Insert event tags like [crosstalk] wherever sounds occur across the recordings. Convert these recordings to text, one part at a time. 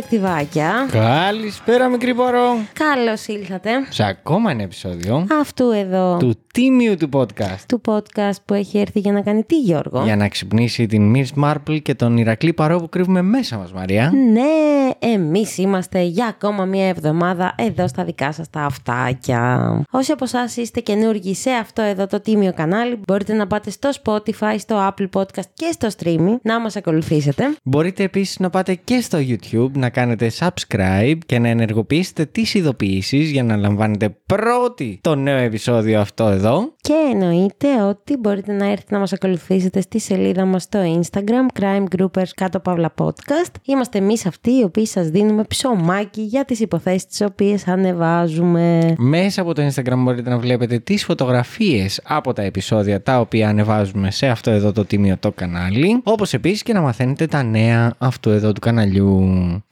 Καλησπέρα, δεδεκτιβάκια. Καλησπέρα, μικρή Πορώ. Καλώς ήλθατε. Σε ακόμα ένα επεισόδιο Αυτού εδώ του τίμιου του podcast. του podcast που έχει έρθει για να κάνει τι, Γιώργο; Για να ξυπνήσει την Miss Marple και τον Ηρακλή Παρό που κρύβουμε μέσα μας, Μαρία. Ναι, εμείς είμαστε για ακόμα μία εβδομάδα εδώ στα δικά σας τα αυτάκια. Όσοι από εσάς είστε καινούργοι σε αυτό εδώ το τίμιο κανάλι, μπορείτε να πάτε στο Spotify, στο Apple Podcast και στο Streaming να μας ακολουθήσετε. Μπορείτε επίσης να πάτε και στο YouTube να κάνετε subscribe και να ενεργοποιήσετε τις ειδοποιήσεις για να λαμβάνετε πρώτη το νέο επεισόδιο αυτό εδώ. Και εννοείται ότι μπορείτε να έρθετε να μας ακολουθήσετε στη σελίδα μας στο Instagram, Crime Groupers κάτω παύλα podcast. Είμαστε εμείς αυτοί οι οποίοι σας δίνουμε ψωμάκι για τις υποθέσεις τις οποίες ανεβάζουμε. Μέσα από το Instagram μπορείτε να βλέπετε τις φωτογραφίες από τα επεισόδια τα οποία ανεβάζουμε σε αυτό εδώ το τίμιο το κανάλι. Όπως επίσης και να μαθαίνετε τα νέα αυτού εδώ του καναλιού.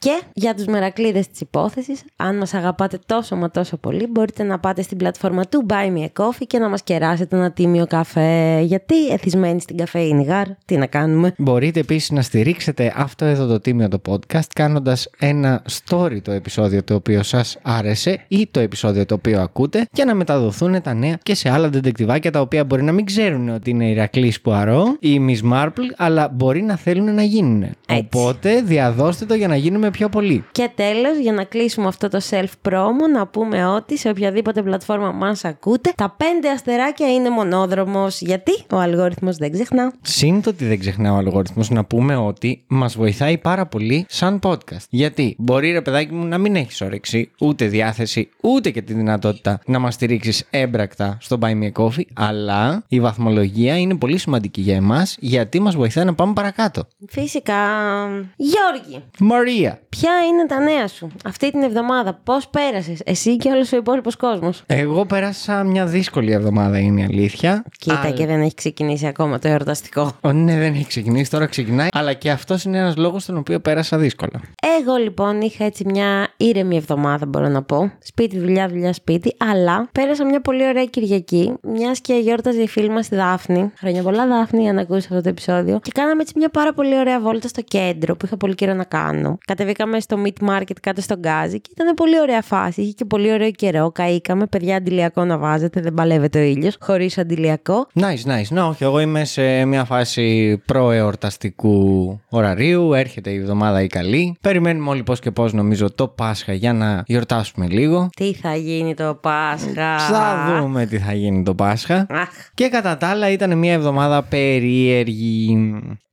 Και για τους μερακλείδες της υπόθεσης, αν μας αγαπάτε τόσο μα τόσο πολύ, μπορείτε να πάτε στην πλατφόρμα του Buy Me a Coffee και να μας κεράσετε ένα τίμιο καφέ. Γιατί εθισμένοι στην καφέινη γάρ, τι να κάνουμε; Μπορείτε επίσης να στηρίξετε αυτό εδώ το τίμιο το podcast κάνοντας ένα story το επεισόδιο το οποίο σας άρεσε ή το επεισόδιο το οποίο ακούτε και να μεταδοθούν τα νέα και σε άλλα ντεντεκτιβάκια τα οποία μπορεί να μην ξέρουν ότι είναι Ηρακλής Πουαρό ή Miss Marple αλλά μπορεί να θέλουν να γίνουν. Οπότε διαδώστε το για να γίνουμε πιο πολλοί. Και τέλος, για να κλείσουμε αυτό το self-promo, να πούμε ότι σε οποιαδήποτε πλατφόρμα μας ακούτε, τα πέντε αστεράκια είναι μονόδρομος. Γιατί; Ο αλγόριθμος δεν ξεχνά. Συν το ότι δεν ξεχνά ο αλγόριθμος να πούμε ότι μας βοηθάει πάρα πολύ σαν podcast. Γιατί μπορεί ρε παιδάκι μου να μην έχεις όρεξη, ούτε διάθεση, ούτε και τη δυνατότητα να μας στηρίξεις έμπρακτα στο Buy Me a Coffee, αλλά η βαθμολογία είναι πολύ σημαντική για εμάς γιατί μας βοηθάει να πάμε παρακάτω. Φυσικά. Γιώργη, Μαρία. Ποια είναι τα νέα σου αυτή την εβδομάδα, πώς πέρασες εσύ και όλος ο υπόλοιπος κόσμος; Εγώ πέρασα μια δύσκολη εβδομάδα, είναι η αλήθεια. Κοίτα Αλλά- και δεν έχει ξεκινήσει ακόμα το εορταστικό. Ω, ναι, δεν έχει ξεκινήσει, τώρα ξεκινάει. Αλλά και αυτός είναι ένας λόγος τον οποίο πέρασα δύσκολα. Εγώ λοιπόν είχα έτσι μια ήρεμη εβδομάδα, μπορώ να πω. Σπίτι, δουλειά, δουλειά, σπίτι. Αλλά πέρασα μια πολύ ωραία Κυριακή, μιας και γιόρταζε η φίλη μας η Δάφνη. Χρόνια πολλά, Δάφνη, αν ακούσει αυτό το επεισόδιο. Και κάναμε έτσι μια πάρα πολύ ωραία βόλτα στο κέντρο που είχα πολύ καιρό να κάνω. Κατεβήκαμε στο Meat Market κάτω στον Γκάζι και ήταν πολύ ωραία φάση. Είχε και πολύ ωραίο καιρό. Καήκαμε, παιδιά, αντιλιακό να βάζετε, δεν παλεύεται ο ήλιος. Χωρίς αντιλιακό. Nice, nice. Ναι, όχι, εγώ είμαι σε μια φάση προεορταστικού ωραρίου. Έρχεται η εβδομάδα η καλή. Περιμένουμε όλοι πώς και πώς νομίζω το Πάσχα για να γιορτάσουμε λίγο. Τι θα γίνει το Πάσχα; Θα δούμε τι θα γίνει το Πάσχα. Αχ, Και κατά τα άλλα ήταν μια εβδομάδα περίεργη.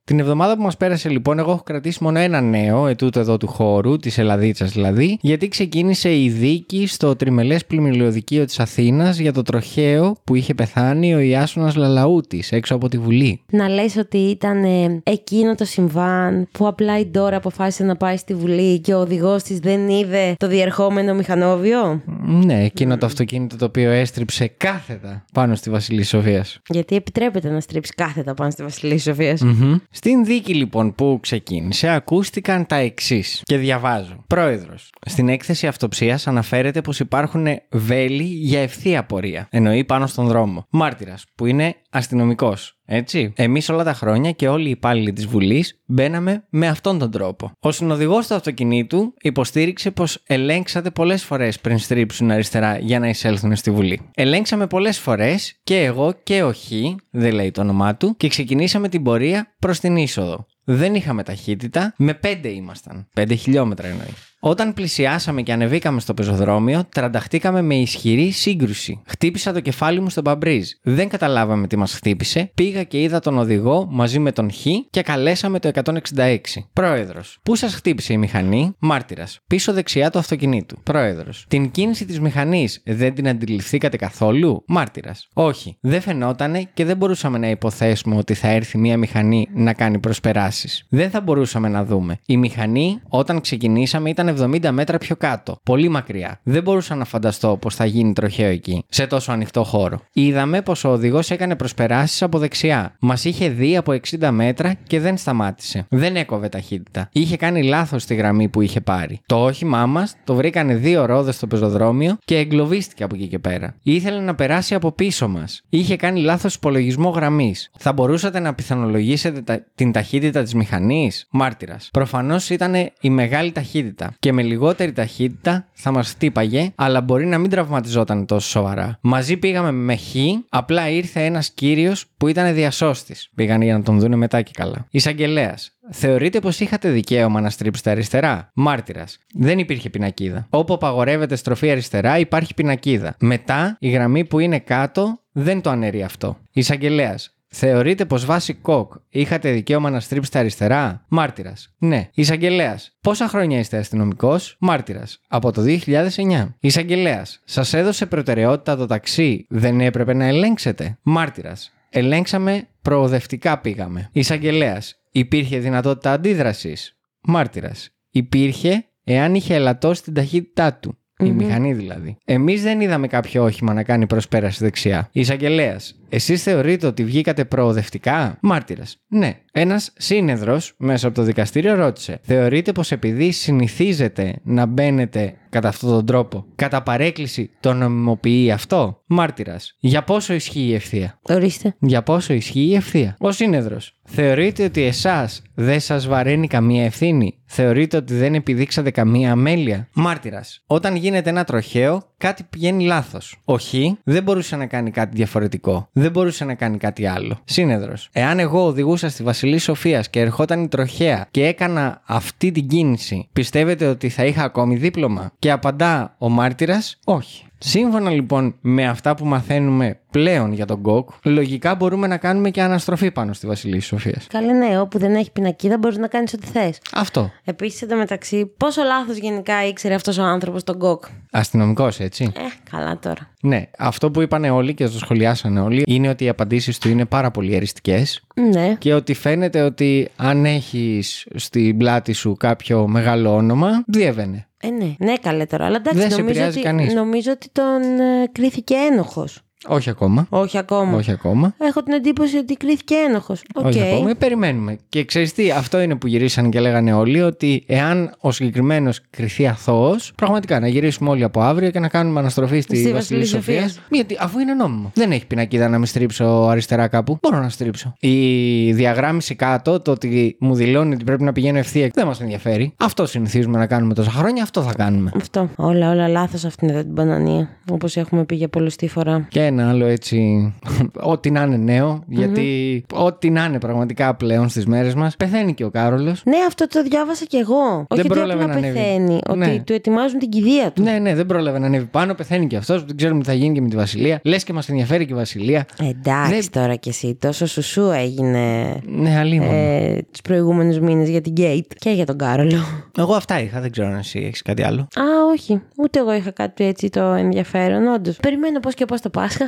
Την εβδομάδα που μας πέρασε λοιπόν εγώ έχω κρατήσει μόνο ένα νέο, ετούτο εδώ του χώρου, της Ελλαδίτσας δηλαδή, γιατί ξεκίνησε η δίκη στο τριμελές πλημμυλιοδικείο της Αθήνας για το τροχαίο που είχε πεθάνει ο Ιάσονας Λαλαούτης έξω από τη Βουλή. Να λες ότι ήταν ε, εκείνο το συμβάν που απλά η Ντόρα αποφάσισε να πάει στη Βουλή και ο οδηγός της δεν είδε το διερχόμενο μηχανόβιο; Ναι, εκείνο το αυτοκίνητο το οποίο έστριψε κάθετα πάνω στη Βασιλή Σοφίας. Γιατί επιτρέπεται να στρίψει κάθετα πάνω στη Βασιλή Σοφίας. Μμμ. Στην δίκη λοιπόν που ξεκίνησε ακούστηκαν τα εξής. Και διαβάζω. Πρόεδρος. Στην έκθεση αυτοψίας αναφέρεται πως υπάρχουν βέλη για ευθεία πορεία. Εννοεί πάνω στον δρόμο. Μάρτυρας, που είναι αστυνομικός. Έτσι. Εμείς όλα τα χρόνια και όλοι οι υπάλληλοι της Βουλής μπαίναμε με αυτόν τον τρόπο. Ο συνοδηγός του αυτοκινήτου υποστήριξε πως ελέγξατε πολλές φορές πριν στρίψουν αριστερά για να εισέλθουν στη Βουλή. Ελέγξαμε πολλές φορές και εγώ και ο Χ, δεν λέει το όνομά του, και ξεκινήσαμε την πορεία προς την είσοδο. Δεν είχαμε ταχύτητα, με πέντε ήμασταν. Πέντε χιλιόμετρα εννοεί. Όταν πλησιάσαμε και ανεβήκαμε στο πεζοδρόμιο, τρανταχτήκαμε με ισχυρή σύγκρουση. Χτύπησα το κεφάλι μου στον Παμπρίζ. Δεν καταλάβαμε τι μας χτύπησε. Πήγα και είδα τον οδηγό μαζί με τον Χ και καλέσαμε το 166. Πρόεδρος. Πού σας χτύπησε η μηχανή, Μάρτυρας. Πίσω δεξιά του αυτοκινήτου. Πρόεδρος. Την κίνηση της μηχανής δεν την αντιληφθήκατε καθόλου, Μάρτυρας. Όχι. Δεν φαινότανε και δεν μπορούσαμε να υποθέσουμε ότι θα έρθει μια μηχανή να κάνει προσπεράσεις. Δεν θα μπορούσαμε να δούμε. Η μηχανή όταν ξεκινήσαμε ήταν 70 μέτρα πιο κάτω. Πολύ μακριά. Δεν μπορούσα να φανταστώ πώς θα γίνει τροχαίο εκεί, σε τόσο ανοιχτό χώρο. Είδαμε πως ο οδηγός έκανε προσπεράσεις από δεξιά. Μας είχε δει από 60 μέτρα και δεν σταμάτησε. Δεν έκοβε ταχύτητα. Είχε κάνει λάθος στη γραμμή που είχε πάρει. Το όχημά μας το βρήκανε δύο ρόδες στο πεζοδρόμιο και εγκλωβίστηκε από εκεί και πέρα. Ήθελε να περάσει από πίσω μας. Είχε κάνει λάθος υπολογισμό γραμμής. Θα μπορούσατε να πιθανολογήσετε τα- την ταχύτητα της μηχανής, Μάρτυρας. Προφανώς ήταν η μεγάλη ταχύτητα. Και με λιγότερη ταχύτητα θα μας χτύπαγε, αλλά μπορεί να μην τραυματιζόταν τόσο σοβαρά. Μαζί πήγαμε με χ, απλά ήρθε ένας κύριος που ήταν διασώστης. Πήγαν για να τον δούνε μετά και καλά. Εισαγγελέας. Θεωρείτε πως είχατε δικαίωμα να στρίψετε αριστερά; Μάρτυρας. Δεν υπήρχε πινακίδα. Όπου απαγορεύεται στροφή αριστερά, υπάρχει πινακίδα. Μετά, η γραμμή που είναι κάτω δεν το αναιρεί αυτό. Εισαγγελέας. Θεωρείτε πως βάσει κοκ είχατε δικαίωμα να στρίψετε αριστερά; Μάρτυρας. Ναι. Εισαγγελέας. Πόσα χρόνια είστε αστυνομικός; Μάρτυρας. Από το 2009. Εισαγγελέας. Σας έδωσε προτεραιότητα το ταξί. Δεν έπρεπε να ελέγξετε; Μάρτυρας. Ελέγξαμε, προοδευτικά πήγαμε. Εισαγγελέας. Υπήρχε δυνατότητα αντίδρασης; Μάρτυρας. Υπήρχε εάν είχε ελαττώσει την ταχύτητά του. Η μηχανή δηλαδή. Εμείς δεν είδαμε κάποιο όχημα να κάνει προσπέραση δεξιά. Εισαγγελέας. Εσείς θεωρείτε ότι βγήκατε προοδευτικά; Μάρτυρας. Ναι. Ένας σύνεδρος μέσα από το δικαστήριο ρώτησε. Θεωρείτε πως επειδή συνηθίζετε να μπαίνετε κατά αυτόν τον τρόπο, κατά παρέκκληση το νομιμοποιεί αυτό; Μάρτυρας. Για πόσο ισχύει η ευθεία; Ορίστε. Για πόσο ισχύει η ευθεία; Ο σύνεδρος. Θεωρείτε ότι εσάς δεν σας βαραίνει καμία ευθύνη; Θεωρείτε ότι δεν επιδείξατε καμία αμέλεια; Μάρτυρας. Όταν γίνεται ένα τροχαίο, κάτι πηγαίνει λάθος. Ο Χ δεν μπορούσε να κάνει κάτι διαφορετικό. Δεν μπορούσε να κάνει κάτι άλλο. Σύνεδρος. Εάν εγώ οδηγούσα στη Βασιλή Σοφίας και ερχόταν η τροχαία και έκανα αυτή την κίνηση, πιστεύετε ότι θα είχα ακόμη δίπλωμα; Και απαντά ο μάρτυρας, όχι. Σύμφωνα λοιπόν με αυτά που μαθαίνουμε πλέον για τον ΚΟΚ, λογικά μπορούμε να κάνουμε και αναστροφή πάνω στη Βασιλή Σοφίας. Καλέ ναι, όπου δεν έχει πινακίδα μπορείς να κάνεις ό,τι θες. Αυτό. Επίσης, εντωμεταξύ, πόσο λάθος γενικά ήξερε αυτός ο άνθρωπος τον κοκ. Αστυνομικός, έτσι. Ε, καλά τώρα. Ναι, αυτό που είπαν όλοι και το σχολιάσανε όλοι είναι ότι οι απαντήσεις του είναι πάρα πολύ εριστικές Ναι. και ότι φαίνεται ότι αν έχεις στην πλάτη σου κάποιο μεγάλο όνομα, διέβαινε. Ε, ναι. Ναι, καλέ τώρα. Αλλά εντάξει, Δεν σε νομίζω, επηρεάζει ότι, κανείς. νομίζω ότι τον ε, κρίθηκε ένοχος. Όχι ακόμα. Όχι ακόμα. Όχι ακόμα. Έχω την εντύπωση ότι κρίθηκε ένοχος. Οκ. Όχι ακόμα. Ε, Περιμένουμε. Και ξέρεις τι, αυτό είναι που γυρίσαν και λέγανε όλοι, ότι εάν ο συγκεκριμένος κριθεί αθώος, πραγματικά να γυρίσουμε όλοι από αύριο και να κάνουμε αναστροφή στη, Στη Βασιλή Βασιλή Σοφίας. Σοφίας. Γιατί αφού είναι νόμιμο. Δεν έχει πινακίδα να μη στρίψω αριστερά κάπου. Μπορώ να στρίψω. Η διαγράμμιση κάτω, το ότι μου δηλώνει ότι πρέπει να πηγαίνω ευθεία, δεν μας ενδιαφέρει. Αυτό συνηθίζουμε να κάνουμε τόσα χρόνια, αυτό θα κάνουμε. Αυτό. Όλα, όλα λάθος αυτήν εδώ την μπανανία. Όπως έχουμε πει για πολλωστή φορά. Και ένα άλλο έτσι. ό,τι να είναι νέο, γιατί ό,τι να είναι πραγματικά πλέον στις μέρες μας, πεθαίνει και ο Κάρολος. Ναι, αυτό το διάβασα κι εγώ. Όχι ότι πρόλαβε απλά να ανέβει. πεθαίνει. Ότι Ναι. του ετοιμάζουν την κηδεία του. Ναι, ναι, δεν πρόλαβε να ανέβει πάνω, πεθαίνει και αυτός. Δεν ξέρουμε τι θα γίνει και με τη Βασιλεία. Λες και μας ενδιαφέρει και η Βασιλεία. Εντάξει Δεν- τώρα κι εσύ. Τόσο σουσού έγινε Ναι, αλίμονο. ε, τους προηγούμενους μήνες για την Γκέιτ και για τον Κάρολο. Εγώ αυτά είχα, δεν ξέρω αν εσύ έχεις κάτι άλλο. Α, όχι. Ούτε εγώ είχα κάτι έτσι το ενδιαφέρον, όντως. Περιμένω πώς και πώς το Πάσχα.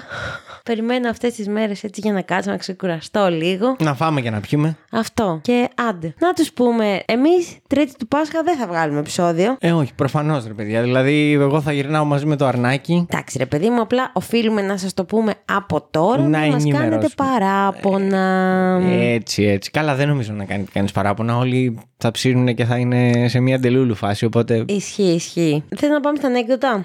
Περιμένω αυτές τις μέρες έτσι για να κάτσω να ξεκουραστώ λίγο. Να φάμε και να πιούμε. Αυτό. Και άντε. Να τους πούμε, εμείς Τρίτη του Πάσχα δεν θα βγάλουμε επεισόδιο. Ε, όχι, προφανώς ρε παιδιά. Δηλαδή, εγώ θα γυρνάω μαζί με το αρνάκι. Εντάξει, ρε παιδί μου, απλά οφείλουμε να σας το πούμε από τώρα Να να, μας ενημερώσουμε. κάνετε παράπονα. Έτσι, έτσι. Καλά, δεν νομίζω να κάνει κανείς παράπονα. Όλοι θα ψήνουν και θα είναι σε μια ντελούλου φάση. Οπότε. Ισχύει, ισχύει. Θες να πάμε στα ανέκδοτα;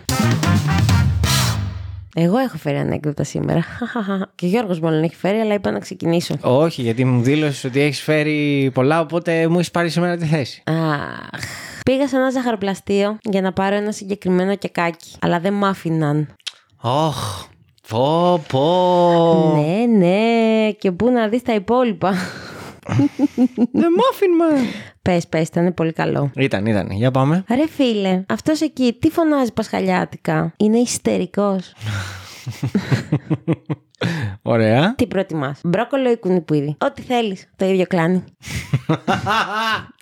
Εγώ έχω φέρει ανέκδοτα σήμερα. [laughs] και ο Γιώργος μάλλον έχει φέρει, αλλά είπα να ξεκινήσω. Όχι, γιατί μου δήλωσες ότι έχεις φέρει πολλά, οπότε μου έχεις πάρει σήμερα τη θέση. Αχ. Πήγα σε ένα ζαχαροπλαστείο για να πάρω ένα συγκεκριμένο κεκάκι, αλλά δεν μ' άφηναν. Ωχ. Πω, πω. Ναι, ναι, και πού να δεις τα υπόλοιπα. Δεν μ' άφηνε. [laughs] Πες, πες, ήταν πολύ καλό. Ήταν, ήταν. Για πάμε. Ρε φίλε, αυτός εκεί τι φωνάζει πασχαλιάτικα; Είναι ιστερικός. [laughs] Ωραία. τι προτιμάς. Μπρόκολο ή κουνιπούιδι. Ό,τι θέλεις. Το ίδιο κλάνει. [laughs]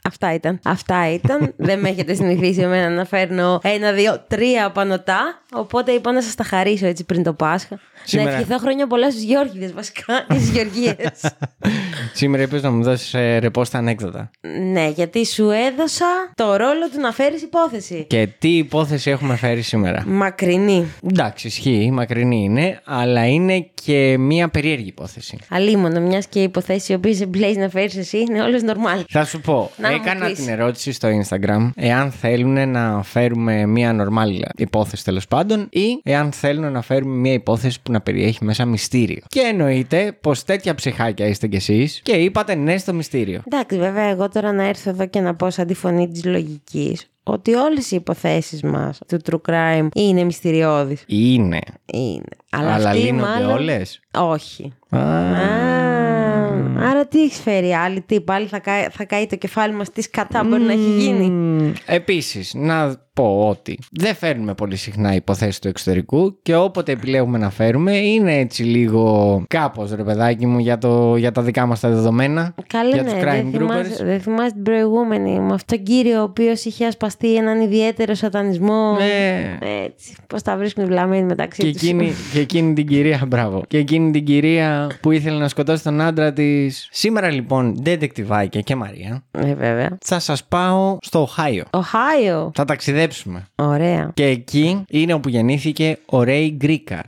Αυτά ήταν. Αυτά ήταν. Δεν με έχετε συνηθίσει εμένα να φέρνω ένα, δύο, τρία πανωτά. Οπότε είπα να σας τα χαρίσω έτσι πριν το Πάσχα. Σήμερα. Να ευχηθώ χρόνια πολλά στους Γιώργιδες βασικά [laughs] και στι Γεωργίες. [laughs] Σήμερα είπες να μου δώσεις ε, ρεπός στα ανέκδοτα. ναι, γιατί σου έδωσα το ρόλο του να φέρεις υπόθεση. Και τι υπόθεση έχουμε φέρει σήμερα; Μακρινή. Εντάξει, ισχύει, μακρινή είναι, αλλά είναι και μία περίεργη υπόθεση. Αλίμονο, μιας και οι υποθέσει οι οποίε εμπλέει να φέρεις εσύ είναι όλες νορμάλ. Θα σου πω, Να μου έκανα πεις. την ερώτηση στο Instagram εάν θέλουν να φέρουμε μία νορμάλ υπόθεση τέλος πάντων ή εάν θέλουν να φέρουμε μία υπόθεση που να περιέχει μέσα μυστήριο. Και εννοείται πως τέτοια ψυχάκια είστε κι εσείς και είπατε ναι στο μυστήριο. Εντάξει, βέβαια, εγώ τώρα να έρθω εδώ και να πω σαν τη φωνή της λογικής ότι όλες οι υποθέσεις μας του true crime είναι μυστηριώδεις. Είναι. Είναι. Αλλά, Αλλά αυτή λύνονται μάλλον... όλες; Όχι. Α, Α, άρα τι έχεις φέρει άλλη, τι πάλι θα, καεί, θα καεί το κεφάλι μας, τι σκατά μπορεί να έχει γίνει. Μμμ, Επίσης, να πω ότι δεν φέρνουμε πολύ συχνά υποθέσεις του εξωτερικού και όποτε επιλέγουμε να φέρουμε είναι έτσι λίγο κάπως ρε παιδάκι μου για, το, για τα δικά μας τα δεδομένα. Καλά, για ναι, τους crime δεν θυμάσαι, groupers. δεν θυμάσαι την προηγούμενη με αυτόν τον κύριο ο οποίος είχε ασπαστεί έναν ιδιαίτερο σατανισμό. Ναι. Έτσι. Πώς τα βρίσκουν οι βλαμμένοι μεταξύ Και τους. εκείνη, [laughs] και εκείνη την κυρία, [laughs] μπράβο. Και εκείνη την κυρία που ήθελε να σκοτώσει τον άντρα της. Σήμερα λοιπόν, Detective και Μαρία, Ε, βέβαια. θα σας πάω στο Οχάιο. Οχάιο. Θα ταξιδέψουμε. Ωραία. Και εκεί είναι όπου γεννήθηκε ο Ρέι Γκρίκαρ.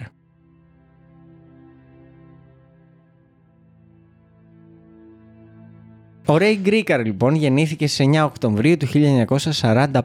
Ο Ρέι Γκρίκαρ λοιπόν γεννήθηκε στις 9 Οκτωβρίου του 1945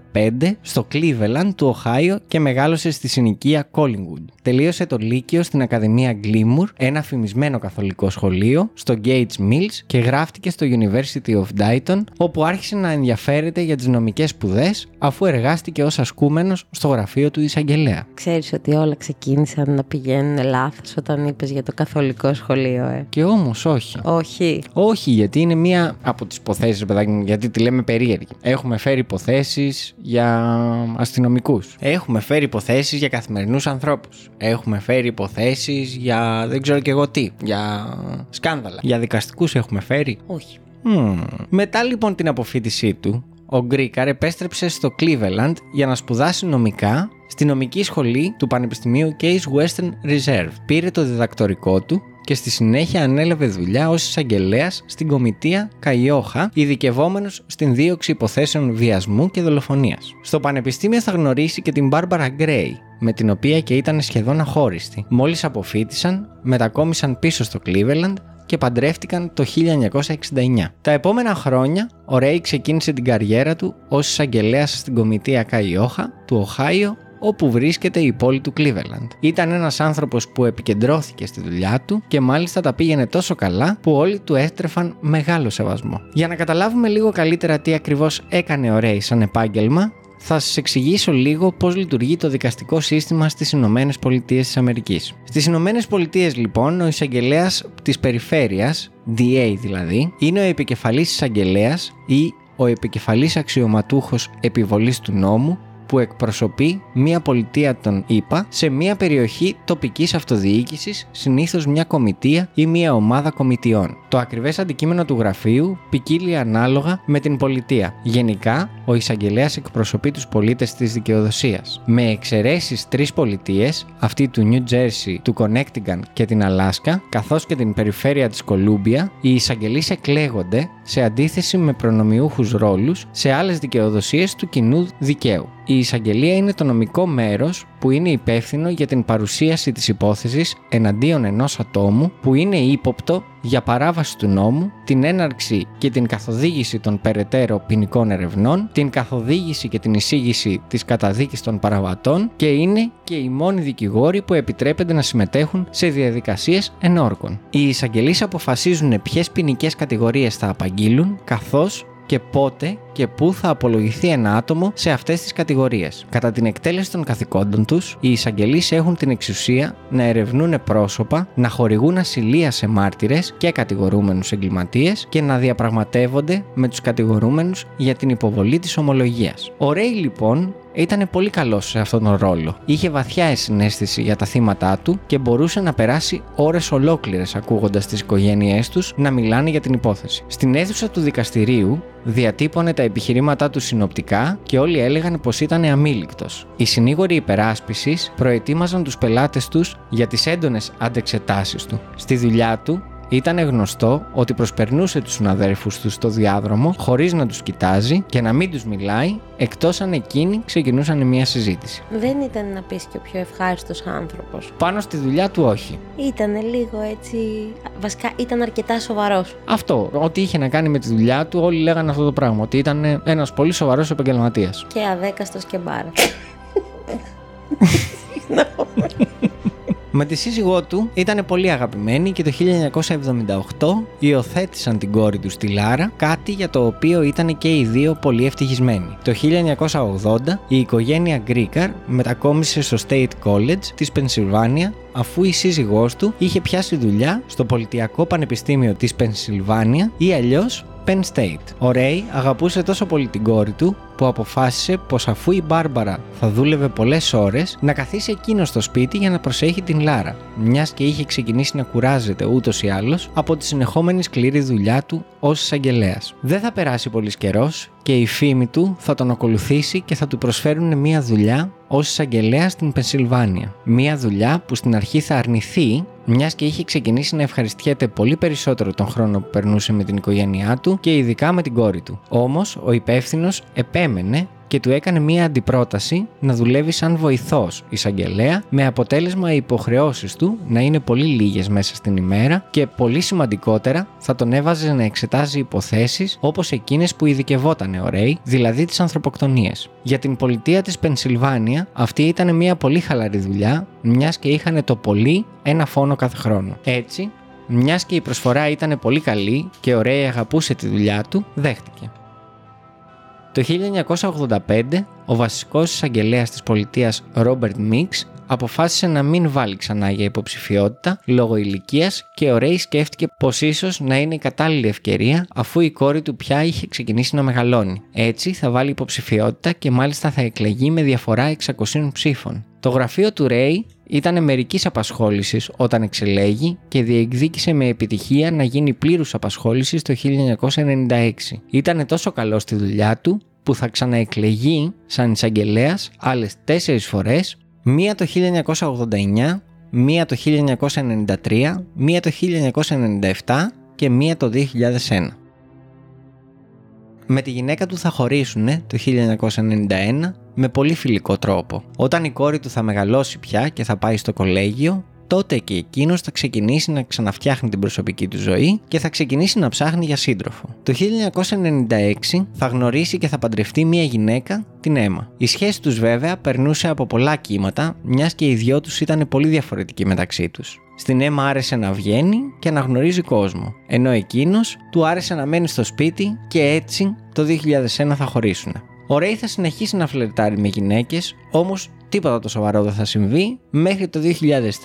στο Cleveland του Οχάιο και μεγάλωσε στη συνοικία Collingwood. Τελείωσε το Λύκειο στην Ακαδημία Glimmer, ένα φημισμένο καθολικό σχολείο, στο Gates Mills και γράφτηκε στο University of Dayton, όπου άρχισε να ενδιαφέρεται για τις νομικές σπουδές αφού εργάστηκε ως ασκούμενος στο γραφείο του εισαγγελέα. Ξέρεις ότι όλα ξεκίνησαν να πηγαίνουν λάθος όταν είπες για το καθολικό σχολείο, ε; Και όμως όχι. Όχι. Όχι, γιατί είναι μία από τις υποθέσεις, παιδάκι μου, γιατί τη λέμε περίεργη. Έχουμε φέρει υποθέσεις για αστυνομικούς. Έχουμε φέρει υποθέσεις για καθημερινούς ανθρώπους. Έχουμε φέρει υποθέσεις για δεν ξέρω και εγώ τι. Για σκάνδαλα. Για δικαστικούς έχουμε φέρει; Όχι. Μμμ. Μετά λοιπόν την αποφύτισή του, ο Γκρίκαρ επέστρεψε στο Cleveland για να σπουδάσει νομικά στη νομική σχολή του Πανεπιστημίου Case Western Reserve. Πήρε το διδακτορικό του και στη συνέχεια ανέλαβε δουλειά ως εισαγγελέας στην κομιτεία Καϊόχα, ειδικευόμενος στην δίωξη υποθέσεων βιασμού και δολοφονίας. Στο πανεπιστήμιο θα γνωρίσει και την Μπάρμπαρα Γκρέι, με την οποία και ήταν σχεδόν αχώριστη. Μόλις αποφύτησαν, μετακόμισαν πίσω στο Cleveland και παντρεύτηκαν το 1969. Τα επόμενα χρόνια, ο Ρέι ξεκίνησε την καριέρα του ως εισαγγελέας στην κομιτεία Καϊόχα του Οχάιο όπου βρίσκεται η πόλη του Cleveland. Ήταν ένας άνθρωπος που επικεντρώθηκε στη δουλειά του και μάλιστα τα πήγαινε τόσο καλά που όλοι του έστρεφαν μεγάλο σεβασμό. Για να καταλάβουμε λίγο καλύτερα τι ακριβώς έκανε ο Ρέι σαν επάγγελμα, θα σας εξηγήσω λίγο πώς λειτουργεί το δικαστικό σύστημα στις Ηνωμένες Πολιτείες της Αμερικής. Στις Ηνωμένες Πολιτείες λοιπόν ο εισαγγελέας της περιφέρειας, DA δηλαδή, είναι ο επικεφαλής εισαγγελέας ή ο επικεφαλής αξιωματούχος επιβολής του νόμου που εκπροσωπεί μια πολιτεία των ΗΠΑ σε μια περιοχή τοπικής αυτοδιοίκησης, συνήθως μια κομιτεία ή μια ομάδα κομιτιών. Το ακριβές αντικείμενο του γραφείου ποικίλει ανάλογα με την πολιτεία. Γενικά, ο εισαγγελέας εκπροσωπεί τους πολίτες της δικαιοδοσίας. Με εξαιρέσεις τρεις πολιτείες, αυτή του New Jersey, του Connecticut και την Αλάσκα, καθώς και την περιφέρεια της Κολούμπια, οι εισαγγελείς εκλέγονται σε αντίθεση με προνομιούχους ρόλους σε άλλες δικαιοδοσίες του κοινού δικαίου. Η εισαγγελία είναι το νομικό μέρος που είναι υπεύθυνο για την παρουσίαση της υπόθεσης εναντίον ενός ατόμου που είναι ύποπτο για παράβαση του νόμου, την έναρξη και την καθοδήγηση των περαιτέρω ποινικών ερευνών, την καθοδήγηση και την εισήγηση της καταδίκης των παραβατών και είναι και οι μόνοι δικηγόροι που επιτρέπεται να συμμετέχουν σε διαδικασίες ενόρκων. Οι εισαγγελείς αποφασίζουν ποιες ποινικές κατηγορίες θα απαγγείλουν, καθώς και πότε και πού θα απολογηθεί ένα άτομο σε αυτές τις κατηγορίες. Κατά την εκτέλεση των καθηκόντων τους, οι εισαγγελείς έχουν την εξουσία να ερευνούν πρόσωπα, να χορηγούν ασυλία σε μάρτυρες και κατηγορούμενους εγκληματίες και να διαπραγματεύονται με τους κατηγορούμενους για την υποβολή της ομολογίας. Ο Ρέι λοιπόν ήταν πολύ καλός σε αυτόν τον ρόλο. Είχε βαθιά ενσυναίσθηση για τα θύματα του και μπορούσε να περάσει ώρες ολόκληρες ακούγοντας τις οικογένειές τους να μιλάνε για την υπόθεση. Στην αίθουσα του δικαστηρίου διατύπωνε τα επιχειρήματά τους συνοπτικά και όλοι έλεγαν πως ήταν αμήλικτος. Οι συνήγοροι υπεράσπισης προετοίμαζαν τους πελάτες τους για τις έντονες αντεξετάσεις του. Στη δουλειά του ήταν γνωστό ότι προσπερνούσε τους συναδέρφους τους στο διάδρομο χωρίς να τους κοιτάζει και να μην τους μιλάει, εκτός αν εκείνοι ξεκινούσαν μια συζήτηση. Δεν ήταν να πεις και ο πιο ευχάριστος άνθρωπος. Πάνω στη δουλειά του όχι. Ήταν λίγο έτσι... Βασικά ήταν αρκετά σοβαρός. Αυτό, ό,τι είχε να κάνει με τη δουλειά του, όλοι λέγανε αυτό το πράγμα, ότι ήταν ένας πολύ σοβαρός επαγγελματίας. Και αδέκαστος και μπάρα. [laughs] Με τη σύζυγό του ήταν πολύ αγαπημένοι και το 1978 υιοθέτησαν την κόρη τους στη Λάρα, κάτι για το οποίο ήταν και οι δύο πολύ ευτυχισμένοι. Το 1980 η οικογένεια Γκρίκαρ μετακόμισε στο State College της Πενσιλβάνια αφού η σύζυγός του είχε πιάσει δουλειά στο Πολιτιακό Πανεπιστήμιο της Πενσιλβάνια ή αλλιώς Penn State. Ο Ρέι αγαπούσε τόσο πολύ την κόρη του που αποφάσισε πως αφού η Μπάρμπαρα θα δούλευε πολλές ώρες να καθίσει εκείνο στο σπίτι για να προσέχει την Λάρα, μιας και είχε ξεκινήσει να κουράζεται ούτως ή άλλως από τη συνεχόμενη σκληρή δουλειά του ως εισαγγελέας. Δεν θα περάσει πολύς καιρός και η φήμη του θα τον ακολουθήσει και θα του προσφέρουν μια δουλειά ως εισαγγελέα στην Πενσιλβάνια. Μια δουλειά που στην αρχή θα αρνηθεί, μιας και είχε ξεκινήσει να ευχαριστιέται πολύ περισσότερο τον χρόνο που περνούσε με την οικογένειά του και ειδικά με την κόρη του. Όμως, ο υπεύθυνος επέμενε και του έκανε μία αντιπρόταση να δουλεύει σαν βοηθός εισαγγελέα, με αποτέλεσμα οι υποχρεώσεις του να είναι πολύ λίγες μέσα στην ημέρα και πολύ σημαντικότερα θα τον έβαζε να εξετάζει υποθέσεις όπως εκείνες που ειδικευόταν ο Ρέι, δηλαδή τις ανθρωποκτονίες. Για την πολιτεία της Πενσιλβάνια, αυτή ήταν μία πολύ χαλαρή δουλειά, μιας και είχαν το πολύ ένα φόνο κάθε χρόνο. Έτσι, μιας και η προσφορά ήταν πολύ καλή και ο Ρέι αγαπούσε τη δουλειά του, δέχτηκε. Το 1985, ο βασικός εισαγγελέας της πολιτείας Ρόμπερτ Μίξ αποφάσισε να μην βάλει ξανά για υποψηφιότητα λόγω ηλικίας και ο Ρέι σκέφτηκε πως ίσως να είναι η κατάλληλη ευκαιρία αφού η κόρη του πια είχε ξεκινήσει να μεγαλώνει. Έτσι θα βάλει υποψηφιότητα και μάλιστα θα εκλεγεί με διαφορά 600 ψήφων. Το γραφείο του Ρέι ήταν μερικής απασχόλησης όταν εξελέγει και διεκδίκησε με επιτυχία να γίνει πλήρους απασχόλησης το 1996. Ήταν τόσο καλός στη δουλειά του που θα ξαναεκλεγεί σαν εισαγγελέας άλλες τέσσερις φορές, μία το 1989, μία το 1993, μία το 1997 και μία το 2001. Με τη γυναίκα του θα χωρίσουν το 1991 με πολύ φιλικό τρόπο. Όταν η κόρη του θα μεγαλώσει πια και θα πάει στο κολέγιο, τότε και εκείνος θα ξεκινήσει να ξαναφτιάχνει την προσωπική του ζωή και θα ξεκινήσει να ψάχνει για σύντροφο. Το 1996 θα γνωρίσει και θα παντρευτεί μια γυναίκα, την Έμα. Η σχέση τους βέβαια περνούσε από πολλά κύματα, μιας και οι δυο τους ήταν πολύ διαφορετικοί μεταξύ τους. Στην Έμα άρεσε να βγαίνει και να γνωρίζει κόσμο, ενώ εκείνος του άρεσε να μένει στο σπίτι και έτσι το 2001 θα χωρίσουν. Ο Ρέι θα συνεχίσει να φλερτάρει με γυναίκες, όμως τίποτα το σοβαρό δεν θα συμβεί μέχρι το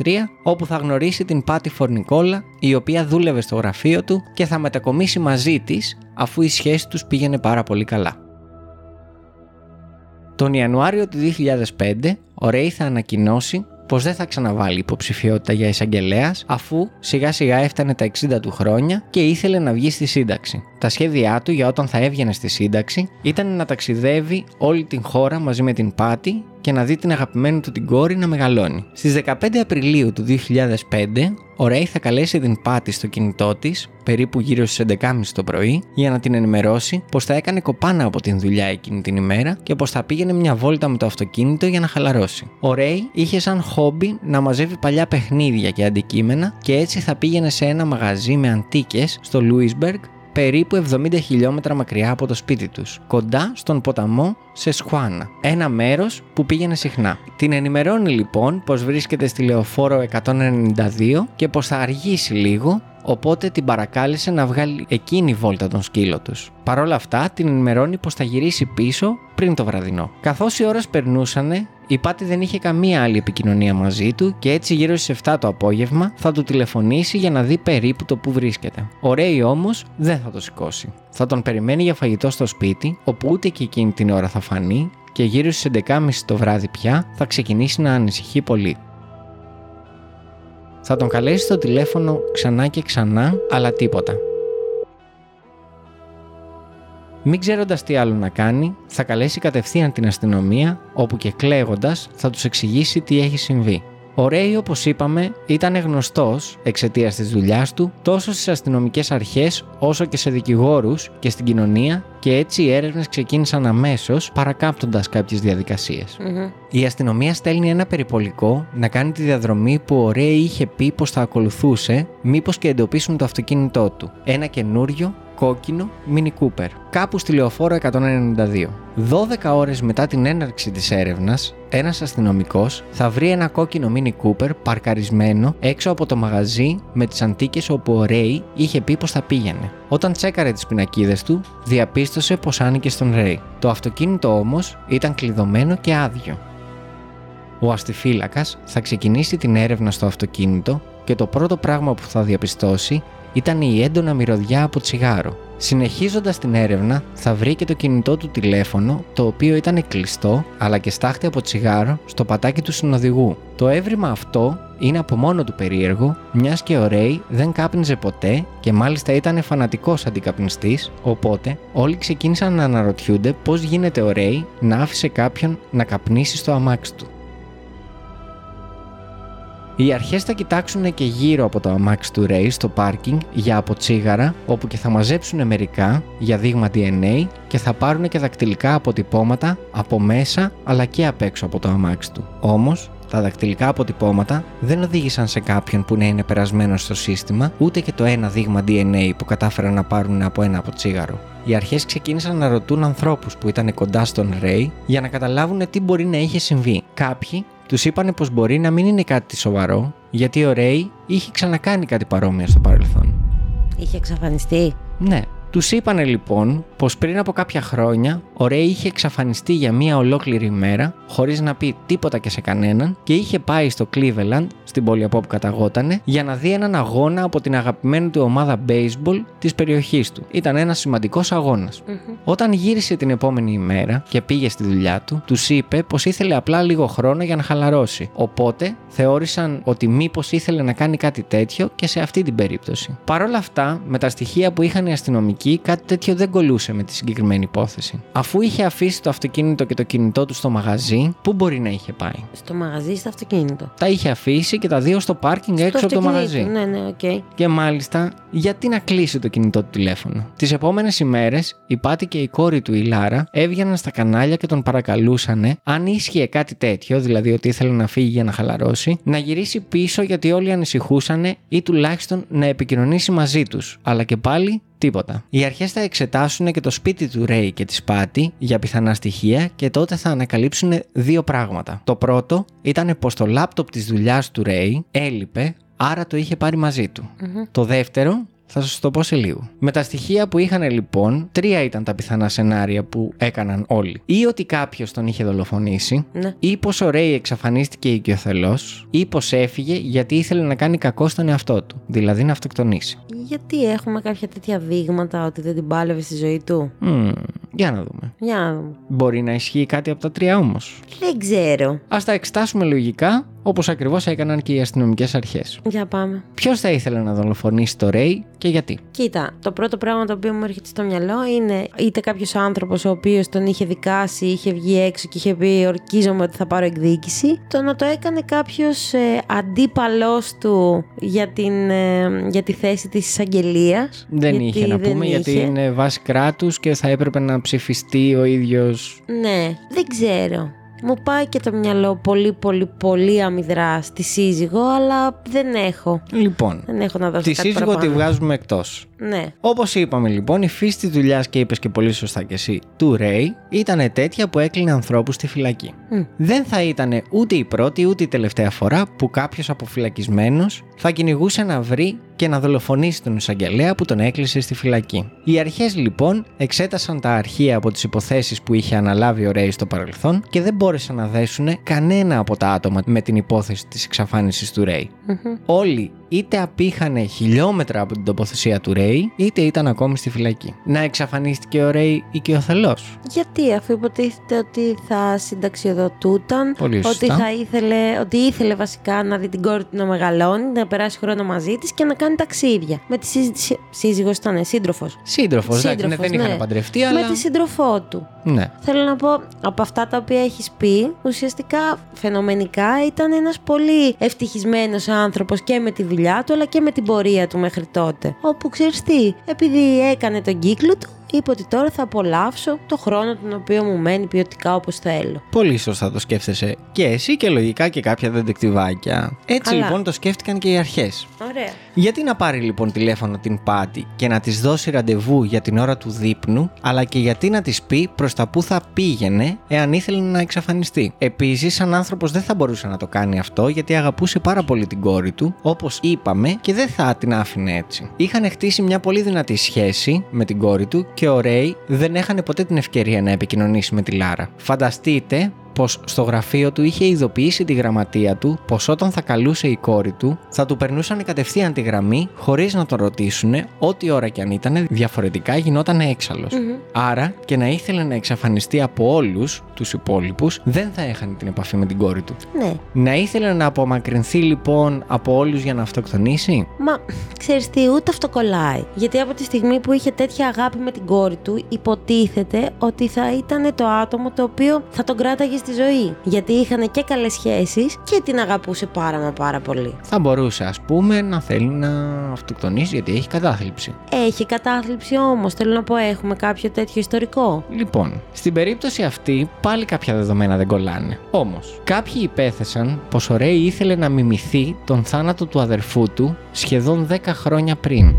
2003 όπου θα γνωρίσει την Πάτη Φορνικόλα η οποία δούλευε στο γραφείο του και θα μετακομίσει μαζί της αφού η σχέση τους πήγαινε πάρα πολύ καλά. Τον Ιανουάριο του 2005 ο Ρέι θα ανακοινώσει πως δεν θα ξαναβάλει υποψηφιότητα για εισαγγελέας, αφού σιγά σιγά έφτανε τα 60 του χρόνια και ήθελε να βγει στη σύνταξη. Τα σχέδιά του για όταν θα έβγαινε στη σύνταξη ήταν να ταξιδεύει όλη την χώρα μαζί με την Πάτη και να δει την αγαπημένη του την κόρη να μεγαλώνει. Στις 15 Απριλίου του 2005, ο Ρέι θα καλέσει την Πάτη στο κινητό της, περίπου γύρω στις 11.30 το πρωί, για να την ενημερώσει πως θα έκανε κοπάνα από την δουλειά εκείνη την ημέρα και πως θα πήγαινε μια βόλτα με το αυτοκίνητο για να χαλαρώσει. Ο Ρέι είχε σαν χόμπι να μαζεύει παλιά παιχνίδια και αντικείμενα και έτσι θα πήγαινε σε ένα μαγαζί με αντίκες στο Λούισμπεργκ περίπου 70 χιλιόμετρα μακριά από το σπίτι τους, κοντά στον ποταμό σε Σχουάνα, ένα μέρος που πήγαινε συχνά. Την ενημερώνει λοιπόν πως βρίσκεται στη λεωφόρο 192 και πως θα αργήσει λίγο οπότε την παρακάλεσε να βγάλει εκείνη βόλτα τον σκύλο τους. Παρ' όλα αυτά, την ενημερώνει πως θα γυρίσει πίσω πριν το βραδινό. Καθώς οι ώρες περνούσανε, η Πάτη δεν είχε καμία άλλη επικοινωνία μαζί του και έτσι γύρω στις 7 το απόγευμα θα του τηλεφωνήσει για να δει περίπου το που βρίσκεται. Ο Ρέι όμως δεν θα το σηκώσει. Θα τον περιμένει για φαγητό στο σπίτι, όπου ούτε και εκείνη την ώρα θα φανεί και γύρω στις 11.30 το βράδυ πια θα ξεκινήσει να ανησυχεί πολύ. Θα τον καλέσει στο τηλέφωνο ξανά και ξανά, αλλά τίποτα. Μην ξέροντας τι άλλο να κάνει, θα καλέσει κατευθείαν την αστυνομία, όπου και κλαίγοντας θα τους εξηγήσει τι έχει συμβεί. Ο Ρέι, όπως είπαμε, ήταν γνωστός εξαιτίας της δουλειάς του τόσο στις αστυνομικές αρχές όσο και σε δικηγόρους και στην κοινωνία, και έτσι οι έρευνες ξεκίνησαν αμέσως παρακάμπτοντα κάποιες διαδικασίες. Η αστυνομία στέλνει ένα περιπολικό να κάνει τη διαδρομή που ο Ρέι είχε πει πως θα ακολουθούσε, μήπως και εντοπίσουν το αυτοκίνητό του. Ένα καινούριο κόκκινο Mini Cooper, κάπου στη λεωφόρο 192. 12 ώρες μετά την έναρξη της έρευνας, ένας αστυνομικός θα βρει ένα κόκκινο Mini Cooper παρκαρισμένο έξω από το μαγαζί με τις αντίκες όπου ο Ρέι είχε πει πως θα πήγαινε. Όταν τσέκαρε τις πινακίδες του, διαπίστωσε πως άνοικε στον Ρέι. Το αυτοκίνητο όμως ήταν κλειδωμένο και άδειο. Ο αστιφύλακας θα ξεκινήσει την έρευνα στο αυτοκίνητο και το πρώτο πράγμα που θα διαπιστώσει ήταν η έντονα μυρωδιά από τσιγάρο. Συνεχίζοντας την έρευνα, θα βρει και το κινητό του τηλέφωνο, το οποίο ήταν κλειστό αλλά και στάχτη από τσιγάρο στο πατάκι του συνοδηγού. Το έβριμα αυτό είναι από μόνο του περίεργο, μιας και ο Ρέι δεν κάπνιζε ποτέ και μάλιστα ήταν φανατικός αντικαπνιστής, οπότε όλοι ξεκίνησαν να αναρωτιούνται πώς γίνεται ο Ρέι να άφησε κάποιον να καπνίσει στο αμάξι του. Οι αρχές θα κοιτάξουν και γύρω από το αμάξι του Ray στο πάρκινγκ για αποτσίγαρα, όπου και θα μαζέψουν μερικά για δείγμα DNA και θα πάρουν και δακτυλικά αποτυπώματα από μέσα αλλά και απ' έξω από το αμάξι του. Όμως, τα δακτυλικά αποτυπώματα δεν οδήγησαν σε κάποιον που να είναι περασμένος στο σύστημα, ούτε και το ένα δείγμα DNA που κατάφεραν να πάρουν από ένα αποτσίγαρο. Οι αρχές ξεκίνησαν να ρωτούν ανθρώπους που ήταν κοντά στον Ray για να καταλάβουν τι μπορεί να είχε συμβεί. Κάποιοι τους είπαν πως μπορεί να μην είναι κάτι σοβαρό, γιατί ο Ρέι είχε ξανακάνει κάτι παρόμοιο στο παρελθόν. Είχε εξαφανιστεί. Ναι. Τους είπαν λοιπόν πως πριν από κάποια χρόνια ο Ρέι είχε εξαφανιστεί για μία ολόκληρη ημέρα, χωρίς να πει τίποτα και σε κανέναν, και είχε πάει στο Cleveland, στην πόλη από όπου καταγότανε, για να δει έναν αγώνα από την αγαπημένη του ομάδα baseball της περιοχής του. Ήταν ένας σημαντικός αγώνας. Όταν γύρισε την επόμενη ημέρα και πήγε στη δουλειά του, τους είπε πως ήθελε απλά λίγο χρόνο για να χαλαρώσει. Οπότε θεώρησαν ότι μήπως ήθελε να κάνει κάτι τέτοιο και σε αυτή την περίπτωση. Παρ' όλα αυτά, με τα στοιχεία που είχαν οι αστυνομικοί, κάτι τέτοιο δεν κολούσε με τη συγκεκριμένη υπόθεση. Αφού είχε αφήσει το αυτοκίνητο και το κινητό του στο μαγαζί, πού μπορεί να είχε πάει; Στο μαγαζί, στο αυτοκίνητο; Τα είχε αφήσει και τα δύο στο πάρκινγκ έξω από το αυτοκίνητο. μαγαζί. Ναι, ναι, οκ. Και μάλιστα, γιατί να κλείσει το κινητό του τηλέφωνο; Τις επόμενες ημέρες, η Πάτη και η κόρη του, η Λάρα, έβγαιναν στα κανάλια και τον παρακαλούσαν, αν ίσχυε κάτι τέτοιο, δηλαδή ότι ήθελε να φύγει για να χαλαρώσει, να γυρίσει πίσω γιατί όλοι ανησυχούσαν ή τουλάχιστον να επικοινωνήσει μαζί τους. Αλλά και πάλι Τίποτα. Οι αρχές θα εξετάσουν και το σπίτι του Ρέι και της Πάτη για πιθανά στοιχεία και τότε θα ανακαλύψουν δύο πράγματα. Το πρώτο ήταν πως το λάπτοπ της δουλειάς του Ρέι έλειπε, άρα το είχε πάρει μαζί του. Το δεύτερο θα σας το πω σε λίγο. Με τα στοιχεία που είχαν λοιπόν, τρία ήταν τα πιθανά σενάρια που έκαναν όλοι. Ή ότι κάποιος τον είχε δολοφονήσει, Ναι. ή πως ο Ρέι εξαφανίστηκε οικειοθελώς, ή πως έφυγε γιατί ήθελε να κάνει κακό στον εαυτό του, δηλαδή να αυτοκτονήσει. Γιατί έχουμε κάποια τέτοια δείγματα ότι δεν την πάλευε στη ζωή του; Μμμ, για να δούμε. Για να δούμε. Μπορεί να ισχύει κάτι από τα τρία όμως; Δεν ξέρω. Α τα εξετάσουμε λογικά, όπως ακριβώς έκαναν και οι αστυνομικές αρχές. Για πάμε. Ποιος θα ήθελε να δολοφονήσει το Ρέι και γιατί; Κοίτα, το πρώτο πράγμα το οποίο μου έρχεται στο μυαλό είναι είτε κάποιος άνθρωπος ο οποίος τον είχε δικάσει, είχε βγει έξω και είχε πει Ορκίζομαι ότι θα πάρω εκδίκηση. Το να το έκανε κάποιος ε, αντίπαλός του για, την, ε, για τη θέση της εισαγγελίας. Δεν είχε να πούμε γιατί είναι βάση κράτους και θα έπρεπε να ψηφιστεί ο ίδιος. Ναι, δεν ξέρω. Μου πάει και το μυαλό πολύ πολύ πολύ αμυδρά στη σύζυγο, αλλά δεν έχω. Λοιπόν, Δεν έχω να δώσω τη κάτι σύζυγο τη παραπάνω. βγάζουμε εκτός. Ναι. Όπως είπαμε λοιπόν, η φύση της δουλειάς και είπες και πολύ σωστά κι εσύ του Ρέι ήταν τέτοια που έκλεινε ανθρώπους στη φυλακή. Μμ. Δεν θα ήταν ούτε η πρώτη ούτε η τελευταία φορά που κάποιος αποφυλακισμένος θα κυνηγούσε να βρει και να δολοφονήσει τον εισαγγελέα που τον έκλεισε στη φυλακή. Οι αρχές λοιπόν εξέτασαν τα αρχεία από τις υποθέσεις που είχε αναλάβει ο Ρέις στο παρελθόν και δεν μπόρεσαν να δέσουν κανένα από τα άτομα με την υπόθεση της εξαφάνισης του Ρέι. Όλοι είτε απήχανε χιλιόμετρα από την τοποθεσία του Ρέι, είτε ήταν ακόμη στη φυλακή. Να εξαφανίστηκε ο Ρέι ή και ο Θελό. Γιατί, αφού υποτίθεται ότι θα συνταξιοδοτούταν, Πολύ ότι, σωστά. θα ήθελε, ότι ήθελε βασικά να δει την κόρη του να μεγαλώνει, να περάσει χρόνο μαζί της και να κάνει ταξίδια. Με τη σύζυγο, σύζυγος ήταν σύντροφος. Σύντροφος, εντάξει, ναι, Σύντροφος, δεν είχαν ναι. παντρευτεί, αλλά. Με τη σύντροφό του. Ναι. Θέλω να πω, από αυτά τα οποία έχεις πει, ουσιαστικά φαινομενικά ήταν ένας πολύ ευτυχισμένος άνθρωπος και με τη δουλειά του, αλλά και με την πορεία του μέχρι τότε. Όπου ξέρεις τι, επειδή έκανε τον κύκλο του, είπε ότι τώρα θα απολαύσω το χρόνο τον οποίο μου μένει ποιοτικά όπως θέλω. Πολύ σωστά το σκέφτεσαι και εσύ και λογικά και κάποια δεντεκτιβάκια. Έτσι Αλλά- λοιπόν το σκέφτηκαν και οι αρχές. Ωραία. Γιατί να πάρει λοιπόν τηλέφωνο την Πάτη και να της δώσει ραντεβού για την ώρα του δείπνου, αλλά και γιατί να της πει προς τα που θα πήγαινε εάν ήθελε να εξαφανιστεί. Επίσης, σαν άνθρωπος δεν θα μπορούσε να το κάνει αυτό γιατί αγαπούσε πάρα πολύ την κόρη του, όπως είπαμε, και δεν θα την άφηνε έτσι. Είχαν χτίσει μια πολύ δυνατή σχέση με την κόρη του και ο Ρέι δεν έχανε ποτέ την ευκαιρία να επικοινωνήσει με τη Λάρα. Φανταστείτε πως στο γραφείο του είχε ειδοποιήσει τη γραμματεία του πως όταν θα καλούσε η κόρη του θα του περνούσαν κατευθείαν τη γραμμή χωρίς να τον ρωτήσουν ό,τι ώρα κι αν ήταν, διαφορετικά γινόταν έξαλλος. Άρα και να ήθελε να εξαφανιστεί από όλους τους υπόλοιπους, δεν θα έχανε την επαφή με την κόρη του. Ναι. Να ήθελε να απομακρυνθεί λοιπόν από όλους για να αυτοκτονήσει; Μα ξέρεις τι, ούτε αυτό κολλάει. Γιατί από τη στιγμή που είχε τέτοια αγάπη με την κόρη του, υποτίθεται ότι θα ήταν το άτομο το οποίο θα τον κράταγε στη ζωή. Γιατί είχαν και καλές σχέσεις και την αγαπούσε πάρα μα πάρα πολύ. Θα μπορούσε, ας πούμε, να θέλει να αυτοκτονήσει γιατί έχει κατάθλιψη. Έχει κατάθλιψη όμως. Θέλω να πω, έχουμε κάποιο τέτοιο ιστορικό; Λοιπόν, στην περίπτωση αυτή πάλι κάποια δεδομένα δεν κολλάνε. Όμως, κάποιοι υπέθεσαν πως ο Ρέι ήθελε να μιμηθεί τον θάνατο του αδερφού του σχεδόν 10 χρόνια πριν.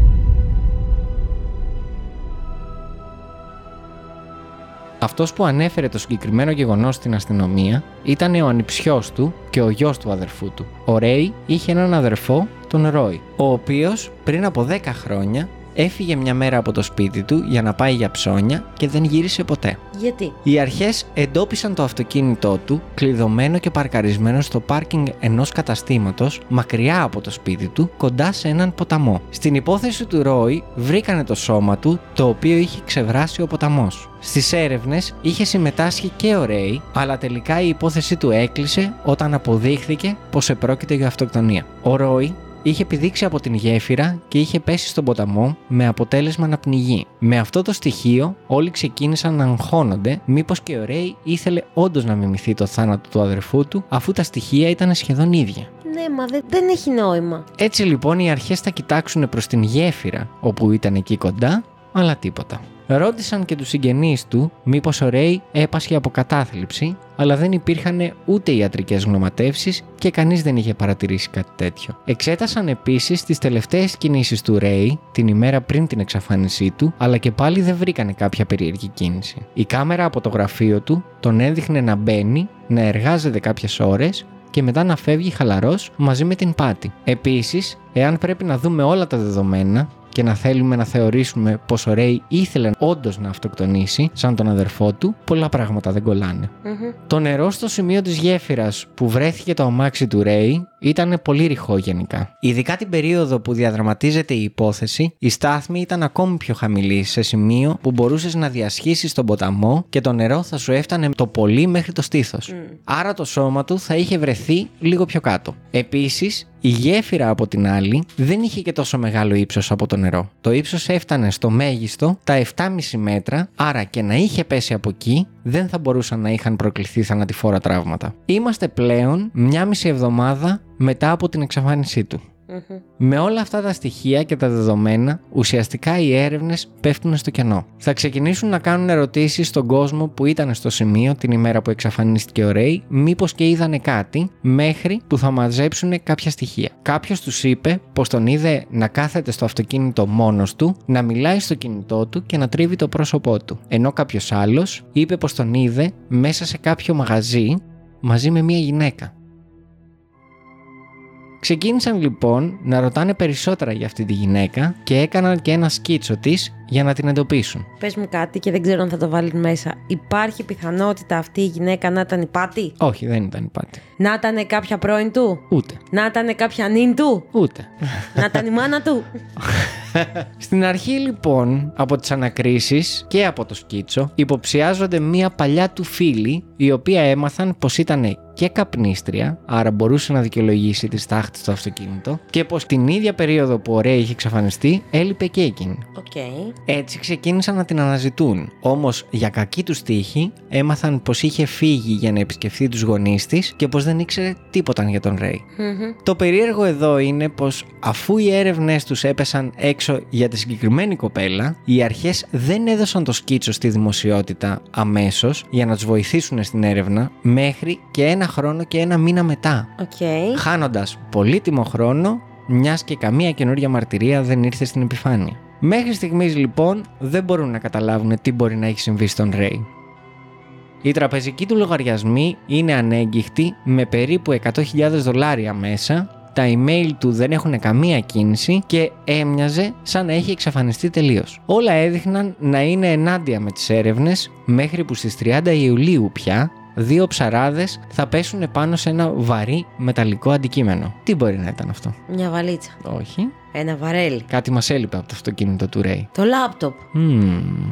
Αυτός που ανέφερε το συγκεκριμένο γεγονός στην αστυνομία ήταν ο ανιψιός του και ο γιος του αδερφού του. Ο Ρέι είχε έναν αδερφό, τον Ρόι, ο οποίος πριν από 10 χρόνια έφυγε μια μέρα από το σπίτι του για να πάει για ψώνια και δεν γύρισε ποτέ. Γιατί; Οι αρχές εντόπισαν το αυτοκίνητό του κλειδωμένο και παρκαρισμένο στο πάρκινγκ ενός καταστήματος μακριά από το σπίτι του κοντά σε έναν ποταμό. Στην υπόθεση του Ρόι βρήκανε το σώμα του το οποίο είχε ξεβράσει ο ποταμός. Στις έρευνες είχε συμμετάσχει και ο Ρέι, αλλά τελικά η υπόθεση του έκλεισε όταν αποδείχθηκε πως επρόκειται για αυτοκτονία. Ο Ρόι είχε πηδήξει από την γέφυρα και είχε πέσει στον ποταμό με αποτέλεσμα να πνιγεί. Με αυτό το στοιχείο, όλοι ξεκίνησαν να αγχώνονται μήπως και ο Ρέι ήθελε όντως να μιμηθεί το θάνατο του αδερφού του, αφού τα στοιχεία ήταν σχεδόν ίδια. Ναι, μα δεν, δεν έχει νόημα. Έτσι λοιπόν οι αρχές θα κοιτάξουν προς την γέφυρα όπου ήταν εκεί κοντά, αλλά τίποτα. Ρώτησαν και τους συγγενείς του μήπως ο Ρέι έπασχε από κατάθλιψη, αλλά δεν υπήρχαν ούτε ιατρικές γνωματεύσεις και κανείς δεν είχε παρατηρήσει κάτι τέτοιο. Εξέτασαν επίσης τις τελευταίες κινήσεις του Ρέι την ημέρα πριν την εξαφάνισή του, αλλά και πάλι δεν βρήκανε κάποια περίεργη κίνηση. Η κάμερα από το γραφείο του τον έδειχνε να μπαίνει, να εργάζεται κάποιες ώρες και μετά να φεύγει χαλαρός μαζί με την πάτη. Επίσης, εάν πρέπει να δούμε όλα τα δεδομένα και να θέλουμε να θεωρήσουμε πως ο Ρέι ήθελε όντως να αυτοκτονήσει σαν τον αδερφό του, πολλά πράγματα δεν κολλάνε. Μμμ. Το νερό στο σημείο της γέφυρας που βρέθηκε το αμάξι του Ρέι ήταν πολύ ρηχό γενικά. Ειδικά την περίοδο που διαδραματίζεται η υπόθεση, η στάθμη ήταν ακόμη πιο χαμηλή σε σημείο που μπορούσες να διασχίσεις τον ποταμό και το νερό θα σου έφτανε το πολύ μέχρι το στήθος. Άρα το σώμα του θα είχε βρεθεί λίγο πιο κάτω. Επίσης, η γέφυρα από την άλλη δεν είχε και τόσο μεγάλο ύψος από το νερό. Το ύψος έφτανε στο μέγιστο τα 7,5 μέτρα, άρα και να είχε πέσει από εκεί δεν θα μπορούσαν να είχαν προκληθεί θανατηφόρα τραύματα. Είμαστε πλέον μια μισή εβδομάδα μετά από την εξαφάνισή του. Μμμ. Με όλα αυτά τα στοιχεία και τα δεδομένα, ουσιαστικά οι έρευνες πέφτουν στο κενό. Θα ξεκινήσουν να κάνουν ερωτήσεις στον κόσμο που ήταν στο σημείο την ημέρα που εξαφανίστηκε ο Ρέι, μήπως και είδανε κάτι, μέχρι που θα μαζέψουν κάποια στοιχεία. Κάποιος τους είπε πως τον είδε να κάθεται στο αυτοκίνητο μόνος του, να μιλάει στο κινητό του και να τρίβει το πρόσωπό του. Ενώ κάποιος άλλος είπε πως τον είδε μέσα σε κάποιο μαγαζί μαζί με μια γυναίκα. Ξεκίνησαν λοιπόν να ρωτάνε περισσότερα για αυτή τη γυναίκα και έκαναν και ένα σκίτσο της για να την εντοπίσουν. Πες μου κάτι και δεν ξέρω αν θα το βάλει μέσα. Υπάρχει πιθανότητα αυτή η γυναίκα να ήταν η πάτη; Όχι, δεν ήταν η πάτη. Να ήταν κάποια πρώην του; Ούτε. Να ήταν κάποια νυν του; Ούτε. να ήταν η μάνα του; [laughs] [laughs] Στην αρχή λοιπόν από τις ανακρίσεις και από το σκίτσο υποψιάζονται μία παλιά του φίλη η οποία έμαθαν πως ήταν και καπνίστρια, άρα μπορούσε να δικαιολογήσει τη στάχτη στο αυτοκίνητο και πως την ίδια περίοδο που ο Ρέι είχε εξαφανιστεί έλειπε και εκείνη. Οκ. Έτσι ξεκίνησαν να την αναζητούν. Όμως για κακή τους τύχη έμαθαν πως είχε φύγει για να επισκεφθεί τους γονείς της και πως δεν ήξερε τίποτα για τον Ρέι. Μμμ. Το περίεργο εδώ είναι πως αφού οι έρευνε τους έπεσαν έξω για τη συγκεκριμένη κοπέλα, οι αρχές δεν έδωσαν το σκίτσο στη δημοσιότητα αμέσως για να τους βοηθήσουν στην έρευνα μέχρι και ένα χρόνο και ένα μήνα μετά. Οκ. Χάνοντας πολύτιμο χρόνο, μιας και καμία καινούργια μαρτυρία δεν ήρθε στην επιφάνεια. Μέχρι στιγμής λοιπόν δεν μπορούν να καταλάβουν τι μπορεί να έχει συμβεί στον Ρέι. Οι τραπεζικοί του λογαριασμοί είναι ανέγγιχτοι με περίπου 100.000 δολάρια μέσα, τα email του δεν έχουν καμία κίνηση και έμοιαζε σαν να έχει εξαφανιστεί τελείως. Όλα έδειχναν να είναι ενάντια με τις έρευνες μέχρι που στις 30 Ιουλίου πια δύο ψαράδες θα πέσουν πάνω σε ένα βαρύ μεταλλικό αντικείμενο. Τι μπορεί να ήταν αυτό; Μια βαλίτσα. Όχι. Ένα βαρέλι. Κάτι μας έλειπε από το αυτοκίνητο του Ρέι. Το λάπτοπ. Μμμ.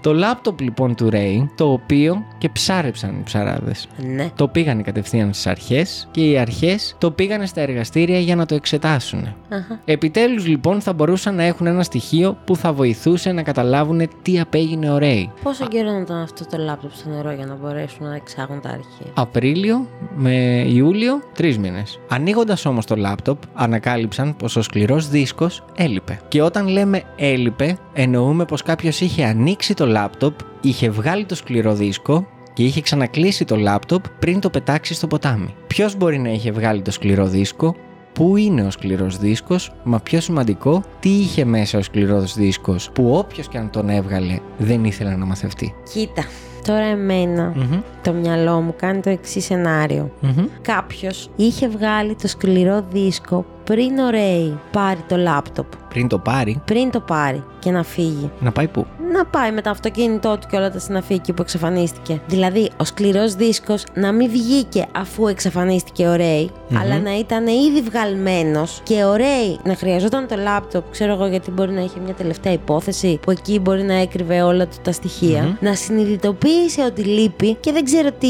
Το λάπτοπ λοιπόν του Ρέι, το οποίο και ψάρεψαν οι ψαράδες. Ναι. Το πήγανε κατευθείαν στις αρχές και οι αρχές το πήγανε στα εργαστήρια για να το εξετάσουν. Αχα. Επιτέλους λοιπόν θα μπορούσαν να έχουν ένα στοιχείο που θα βοηθούσε να καταλάβουν τι απέγινε ο Ρέι. Πόσο καιρό να ήταν αυτό το λάπτοπ στο νερό για να μπορέσουν να εξάγουν τα αρχεία; Απρίλιο με Ιούλιο, τρεις μήνες. Ανοίγοντας όμως το λάπτοπ, ανακάλυψαν πως ο σκληρός δίσκος έλειπε. Και όταν λέμε έλειπε, εννοούμε πως κάποιος είχε ανοίξει το λάπτοπ, είχε βγάλει το σκληρό δίσκο και είχε ξανακλείσει το λάπτοπ πριν το πετάξει στο ποτάμι. Ποιος μπορεί να είχε βγάλει το σκληρό δίσκο, Πού είναι ο σκληρός δίσκος, μα πιο σημαντικό, τι είχε μέσα ο σκληρός δίσκος που όποιος και αν τον έβγαλε δεν ήθελε να μαθευτεί. Κοίτα, τώρα εμένα Μμμ, το μυαλό μου κάνει το εξής σενάριο. μμμ. Κάποιος είχε βγάλει το σκληρό δίσκο πριν ο Ρέι πάρει το λάπτοπ. Πριν το πάρει, Πριν το πάρει και να φύγει. να πάει πού; Να πάει με το αυτοκίνητό του και όλα τα συναφή εκεί που εξαφανίστηκε. Δηλαδή, ο σκληρός δίσκος να μην βγήκε αφού εξαφανίστηκε ο ρει αλλά να ήταν ήδη βγαλμένος και ο Ρέι να χρειαζόταν το λάπτοπ, ξέρω εγώ γιατί μπορεί να είχε μια τελευταία υπόθεση που εκεί μπορεί να έκρυβε όλα του τα στοιχεια να συνειδητοποίησε ότι λείπει και δεν ξέρω τι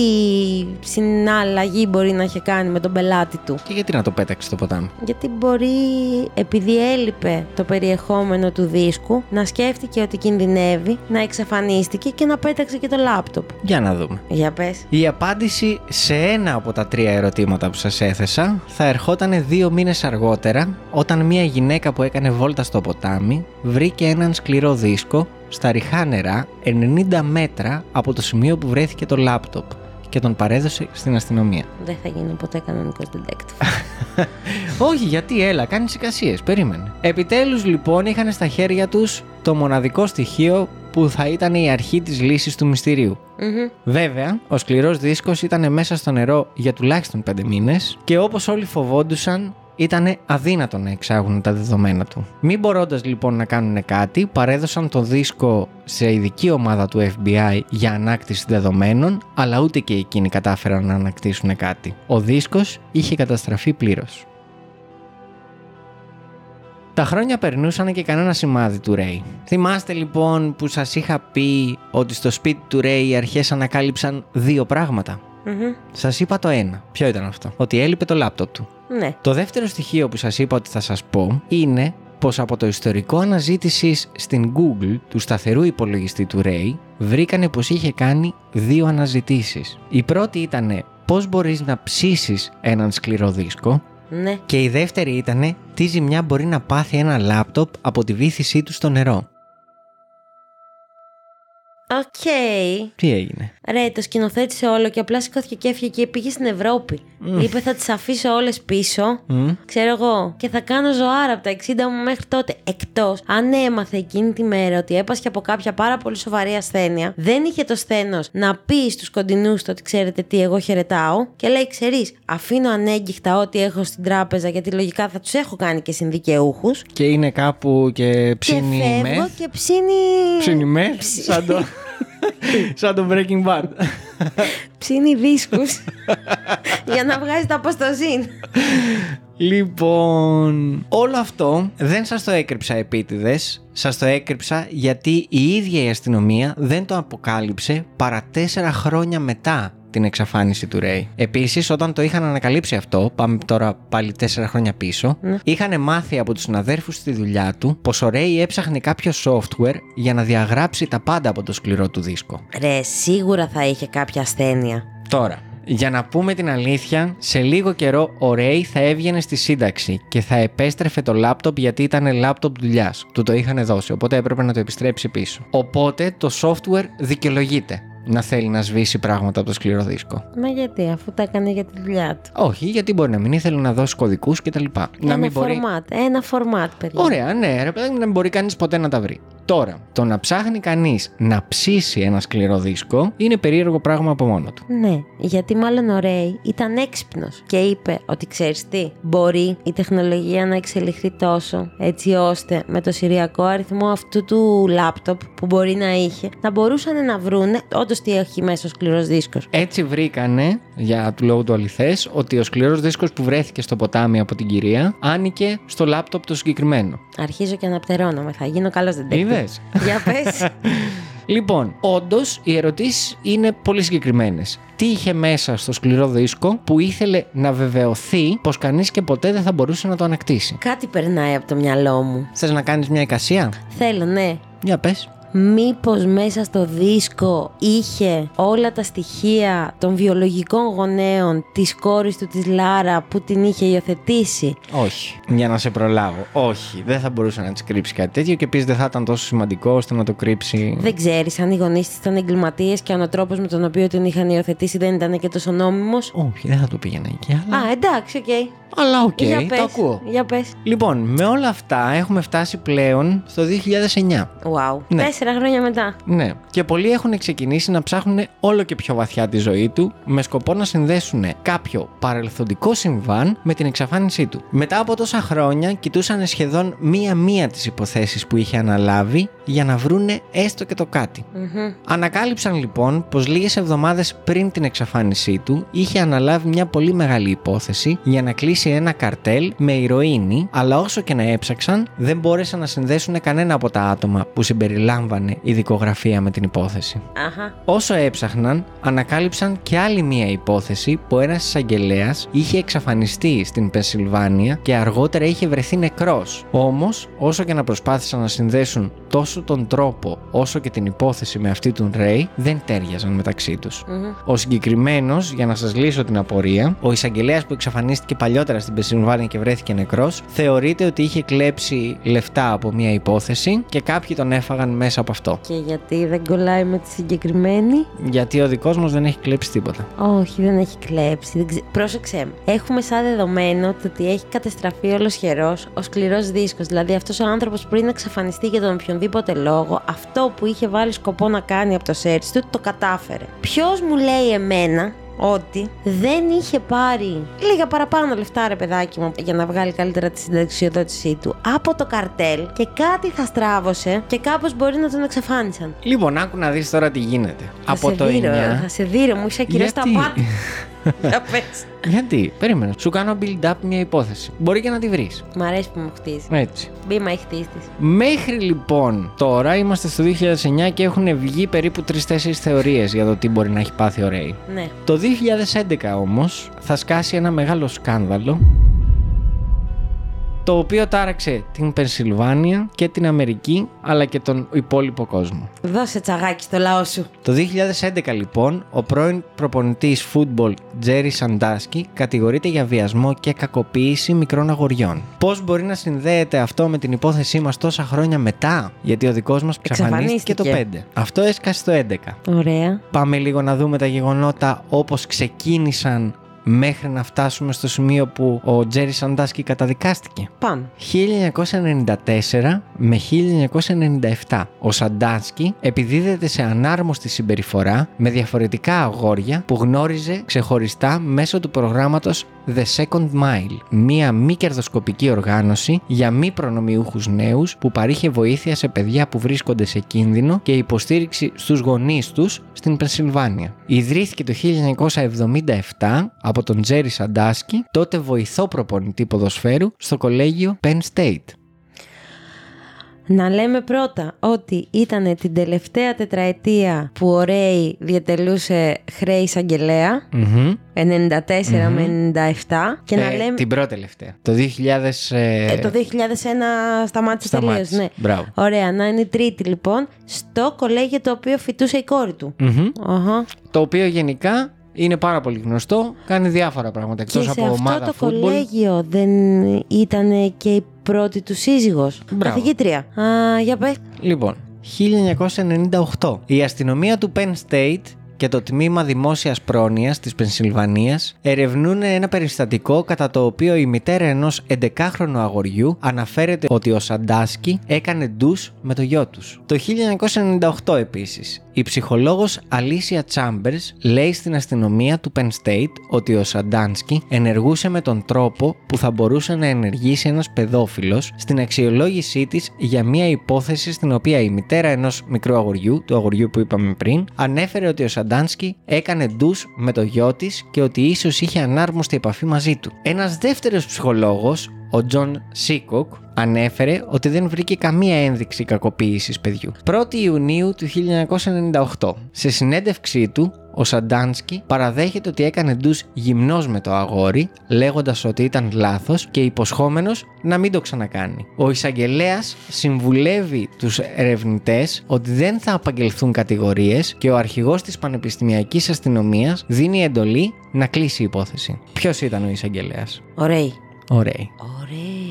συναλλαγή μπορεί να είχε κάνει με τον πελάτη του. Και γιατί να το πέταξε στο ποτάμι; Γιατί μπορεί, επειδή έλειπε το περιεχόμενο του δίσκου, να σκέφτηκε ότι κινδυνεύει, να εξαφανίστηκε και να πέταξε και το λάπτοπ. Για να δούμε. Για πες. Η απάντηση σε ένα από τα τρία ερωτήματα που σας έθεσα θα ερχόταν δύο μήνες αργότερα όταν μια γυναίκα που έκανε βόλτα στο ποτάμι βρήκε έναν σκληρό δίσκο στα ριχά νερά 90 μέτρα από το σημείο που βρέθηκε το λάπτοπ και τον παρέδωσε στην αστυνομία. Δεν θα γίνω ποτέ κανονικός detective. [laughs] Όχι, γιατί έλα, κάνεις εικασίες. Περίμενε. Επιτέλους λοιπόν είχαν στα χέρια τους το μοναδικό στοιχείο που θα ήταν η αρχή της λύσης του μυστηρίου. Μμμ. Βέβαια, ο σκληρός δίσκος ήταν μέσα στο νερό για τουλάχιστον 5 μήνες και όπως όλοι φοβόντουσαν, ήταν αδύνατο να εξάγουν τα δεδομένα του. Μην μπορώντας λοιπόν να κάνουν κάτι, παρέδωσαν το δίσκο σε ειδική ομάδα του FBI για ανάκτηση δεδομένων, αλλά ούτε και εκείνοι κατάφεραν να ανακτήσουν κάτι. Ο δίσκος είχε καταστραφεί πλήρως. Τα χρόνια περνούσαν και κανένα σημάδι του Ρέι. Θυμάστε λοιπόν που σας είχα πει ότι στο σπίτι του Ρέι οι αρχές ανακάλυψαν δύο πράγματα. Μμμ. Σας είπα το ένα. Ποιο ήταν αυτό; Ότι έλειπε το λάπτοπ του. Ναι. Το δεύτερο στοιχείο που σας είπα ότι θα σας πω είναι πως από το ιστορικό αναζήτησης στην Google του σταθερού υπολογιστή του Ray βρήκανε πως είχε κάνει δύο αναζητήσεις. Η πρώτη ήταν πώς μπορείς να ψήσεις έναν σκληρό δίσκο Ναι. και η δεύτερη ήταν τι ζημιά μπορεί να πάθει ένα λάπτοπ από τη βύθισή του στο νερό. Οκ. Τι έγινε; Ρε, το σκηνοθέτησε όλο και απλά σηκώθηκε και έφυγε και πήγε στην Ευρώπη. Είπε θα τις αφήσω όλες πίσω. Μμ. Ξέρω εγώ. Και θα κάνω ζωάρα από τα 60 μου μέχρι τότε. Εκτός αν έμαθε εκείνη τη μέρα ότι έπασχε από κάποια πάρα πολύ σοβαρή ασθένεια, δεν είχε το σθένος να πει στους κοντινούς του ότι ξέρετε τι, εγώ χαιρετάω. Και λέει, ξέρεις, αφήνω ανέγγιχτα ό,τι έχω στην τράπεζα γιατί λογικά θα τους έχω κάνει και συνδικαιούχους. Και είναι κάπου και Και ψήνει φεύγω μεθ. και ψήνει. Ψήνει μεθ, σαν το... [laughs] σαν το Breaking Bad. ψήνει δίσκους για να βγάζει τα αποστοζήν. Λοιπόν, όλο αυτό δεν σας το έκρυψα επίτηδες, σας το έκρυψα γιατί η ίδια η αστυνομία δεν το αποκάλυψε παρά τέσσερα χρόνια μετά την εξαφάνιση του Ρέι. Επίσης, όταν το είχαν ανακαλύψει αυτό, πάμε τώρα πάλι τέσσερα χρόνια πίσω, Ναι. είχαν μάθει από τους συναδέρφους στη δουλειά του πως ο Ρέι έψαχνε κάποιο software για να διαγράψει τα πάντα από το σκληρό του δίσκο. Ρε, σίγουρα θα είχε κάποια ασθένεια. Τώρα, για να πούμε την αλήθεια, σε λίγο καιρό ο Ρέι θα έβγαινε στη σύνταξη και θα επέστρεφε το λάπτοπ γιατί ήταν λάπτοπ δουλειάς. Του το είχαν δώσει, οπότε έπρεπε να το επιστρέψει πίσω. Οπότε το software δικαιολογείται να θέλει να σβήσει πράγματα από το σκληρό δίσκο. Μα γιατί, αφού τα έκανε για τη δουλειά του. Όχι, γιατί μπορεί να μην ήθελε να δώσει κωδικούς κτλ. Να ένα μην μπορεί. φορμάτ, ένα φορμάτ, παιδιά. Ωραία, ναι, ρε παιδάκι, να μην μπορεί κανείς ποτέ να τα βρει. Τώρα, το να ψάχνει κανείς να ψήσει ένα σκληρό δίσκο είναι περίεργο πράγμα από μόνο του. Ναι, γιατί μάλλον ο Ρέι ήταν έξυπνος και είπε ότι ξέρεις τι, μπορεί η τεχνολογία να εξελιχθεί τόσο έτσι ώστε με το σηριακό αριθμό αυτού του λάπτοπ που μπορεί να είχε να μπορούσαν να βρούνε όντως τι έχει μέσα ο σκληρός δίσκος. Έτσι βρήκανε, για του λόγου του αληθές, ότι ο σκληρός δίσκος που βρέθηκε στο ποτάμι από την κυρία άνοικε στο λάπτοπ το συγκεκριμένο. Αρχίζω και αναπτερώνομαι, θα γίνω καλός δεν Είδες; Για πες. [laughs] Λοιπόν, όντως οι ερωτήσεις είναι πολύ συγκεκριμένες. Τι είχε μέσα στο σκληρό δίσκο που ήθελε να βεβαιωθεί πως κανείς και ποτέ δεν θα μπορούσε να το ανακτήσει; Κάτι περνάει από το μυαλό μου. Θες να κάνεις μια εικασία, Θέλω, ναι. Για πες. Μήπως μέσα στο δίσκο είχε όλα τα στοιχεία των βιολογικών γονέων της κόρης του της Λάρα που την είχε υιοθετήσει; Όχι. Για να σε προλάβω. Όχι. Δεν θα μπορούσε να της κρύψει κάτι τέτοιο και επίση δεν θα ήταν τόσο σημαντικό ώστε να το κρύψει. Δεν ξέρεις αν οι γονείς της ήταν εγκληματίες και αν ο τρόπος με τον οποίο την είχαν υιοθετήσει δεν ήταν και τόσο νόμιμος; Όχι, δεν θα το πήγαινα εκεί. Αλλά, Α, εντάξει, οκ. αλλά οκ, Για πες. το ακούω. Για πες. Λοιπόν, με όλα αυτά έχουμε φτάσει πλέον στο 2009. Wow. Ναι. Τέσσερα χρόνια μετά. Ναι. Και πολλοί έχουν ξεκινήσει να ψάχνουν όλο και πιο βαθιά τη ζωή του με σκοπό να συνδέσουν κάποιο παρελθοντικό συμβάν με την εξαφάνισή του. Μετά από τόσα χρόνια κοιτούσαν σχεδόν μία-μία τις υποθέσεις που είχε αναλάβει για να βρούνε έστω και το κάτι. Μμμ. Ανακάλυψαν λοιπόν πως λίγες εβδομάδες πριν την εξαφάνισή του είχε αναλάβει μια πολύ μεγάλη υπόθεση για να κλείσει ένα καρτέλ με ηρωίνη, αλλά όσο και να έψαξαν δεν μπόρεσαν να συνδέσουν κανένα από τα άτομα που συμπεριλάμβανε η δικογραφία με την υπόθεση. Αχα. Όσο έψαχναν, ανακάλυψαν και άλλη μία υπόθεση που ένας εισαγγελέας είχε εξαφανιστεί στην Πενσιλβάνια και αργότερα είχε βρεθεί νεκρός. Όμως, όσο και να προσπάθησαν να συνδέσουν τόσο τον τρόπο όσο και την υπόθεση με αυτή του Ρέι, δεν τέριαζαν μεταξύ τους. Μμμ. Ο συγκεκριμένος, για να σας λύσω την απορία, ο εισαγγελέας που εξαφανίστηκε παλιότερα στην Πενσιλβάνια και βρέθηκε νεκρός, θεωρείται ότι είχε κλέψει λεφτά από μία υπόθεση και κάποιοι τον έφαγαν μέσα από αυτό. Και γιατί δεν κολλάει με τη συγκεκριμένη; Γιατί ο δικός μας δεν έχει κλέψει τίποτα. Όχι, δεν έχει κλέψει. Δεν ξε... Πρόσεξε με. Έχουμε σαν δεδομένο το ότι έχει καταστραφεί όλος χερός ο σκληρός δίσκος. Δηλαδή αυτός ο άνθρωπος πριν να εξαφανιστεί για τον οποιονδήποτε λόγο, αυτό που είχε βάλει σκοπό να κάνει από το σέρτσι του, το κατάφερε. Ποιος μου λέει εμένα ότι δεν είχε πάρει λίγα παραπάνω λεφτά, ρε παιδάκι μου, για να βγάλει καλύτερα τη συνταξιοδότησή του από το καρτέλ και κάτι θα στράβωσε και κάπως μπορεί να τον εξαφάνισαν. Λοιπόν, άκου να δεις τώρα τι γίνεται. Θα από σε το δείρω, 9. Θα σε δείρω, μου είσαι κυρίως τα Γιατί; [laughs] πάντα. Για πες. Γιατί, περίμενα. Σου κάνω build-up μια υπόθεση. Μπορεί και να τη βρεις. Μ' αρέσει που μου χτίζεις. Έτσι. Μπήμα έχει χτίσει της. Μέχρι λοιπόν τώρα είμαστε στο 2009 και έχουν βγει περίπου 3-4 θεωρίες για το τι μπορεί να έχει πάθει ο Ρέι. Ναι. Το 2011 όμως θα σκάσει ένα μεγάλο σκάνδαλο το οποίο τάραξε την Πενσιλβάνια και την Αμερική, αλλά και τον υπόλοιπο κόσμο. Δώσε τσαγάκι στο λαό σου. Το 2011 λοιπόν, ο πρώην προπονητής φούτμπολ Τζέρι Σαντάσκι κατηγορείται για βιασμό και κακοποίηση μικρών αγοριών. Πώς μπορεί να συνδέεται αυτό με την υπόθεσή μας τόσα χρόνια μετά, γιατί ο δικός μας εξαφανίστηκε το 5. Αυτό έσκασε το 11. Ωραία. Πάμε λίγο να δούμε τα γεγονότα όπως ξεκίνησαν μέχρι να φτάσουμε στο σημείο που ο Τζέρι Σαντάσκι καταδικάστηκε. Πάμε. 1994 με 1997. Ο Σαντάνσκι επιδίδεται σε ανάρμοστη συμπεριφορά με διαφορετικά αγόρια που γνώριζε ξεχωριστά μέσω του προγράμματος The Second Mile, μία μη κερδοσκοπική οργάνωση για μη προνομιούχους νέους που παρήχε βοήθεια σε παιδιά που βρίσκονται σε κίνδυνο και υποστήριξη στους γονείς τους στην Πενσιλβάνια. Ιδρύθηκε το 1977 από τον Τζέρι Σαντάσκι, τότε βοηθό προπονητή ποδοσφαίρου στο κολέγιο Penn State. Να λέμε πρώτα ότι ήταν την τελευταία τετραετία που ο Ρέι διατελούσε χρέη εισαγγελέα, Μμμ. 94 με 97. Και να Ε, λέμε. Την πρώτη τελευταία. Το 2000. ε, Ε, το 2001 σταμάτησε τελείως. σταμάτησε. Ναι. Μπράβο. Ωραία, να είναι η τρίτη λοιπόν στο κολέγιο το οποίο φοιτούσε η κόρη του. Μμμ. Αχα. Το οποίο γενικά είναι πάρα πολύ γνωστό. Κάνει διάφορα πράγματα Και εκτό σε από αυτό ομάδα το φούτμπολ. κολέγιο δεν ήταν και η πρώτη του σύζυγος. Μπράβο. Καθηγήτρια. Α, για πες. Λοιπόν, 1998. Η αστυνομία του Penn State και το τμήμα δημόσιας πρόνοιας της Πενσιλβανίας ερευνούν ένα περιστατικό κατά το οποίο η μητέρα ενός 11χρονου αγοριού αναφέρεται ότι ο Σαντάσκι έκανε ντους με το γιο τους. Το 1998 επίσης, η ψυχολόγος Alicia Chambers λέει στην αστυνομία του Penn State ότι ο Σαντάνσκι ενεργούσε με τον τρόπο που θα μπορούσε να ενεργήσει ένας παιδόφιλος στην αξιολόγησή της για μια υπόθεση στην οποία η μητέρα ενός μικρού αγοριού, του αγοριού που είπαμε πριν, ανέφερε ότι ο Σαντάνσκι έκανε ντους με το γιο της και ότι ίσως είχε ανάρμοστη επαφή μαζί του. Ένας δεύτερος ψυχολόγος, ο Τζον Σίκοκ, ανέφερε ότι δεν βρήκε καμία ένδειξη κακοποίησης παιδιού. 1η Ιουνίου του 1998, σε συνέντευξή του, ο Σαντάνσκι παραδέχεται ότι έκανε ντους γυμνός με το αγόρι, λέγοντας ότι ήταν λάθος και υποσχόμενος να μην το ξανακάνει. Ο εισαγγελέας συμβουλεύει τους ερευνητές ότι δεν θα απαγγελθούν κατηγορίες και ο αρχηγός της Πανεπιστημιακής Αστυνομίας δίνει εντολή να κλείσει η υπόθεση. Ποιος ήταν ο εισαγγελέας; Ωραίοι. Ωραία. Ωραίοι.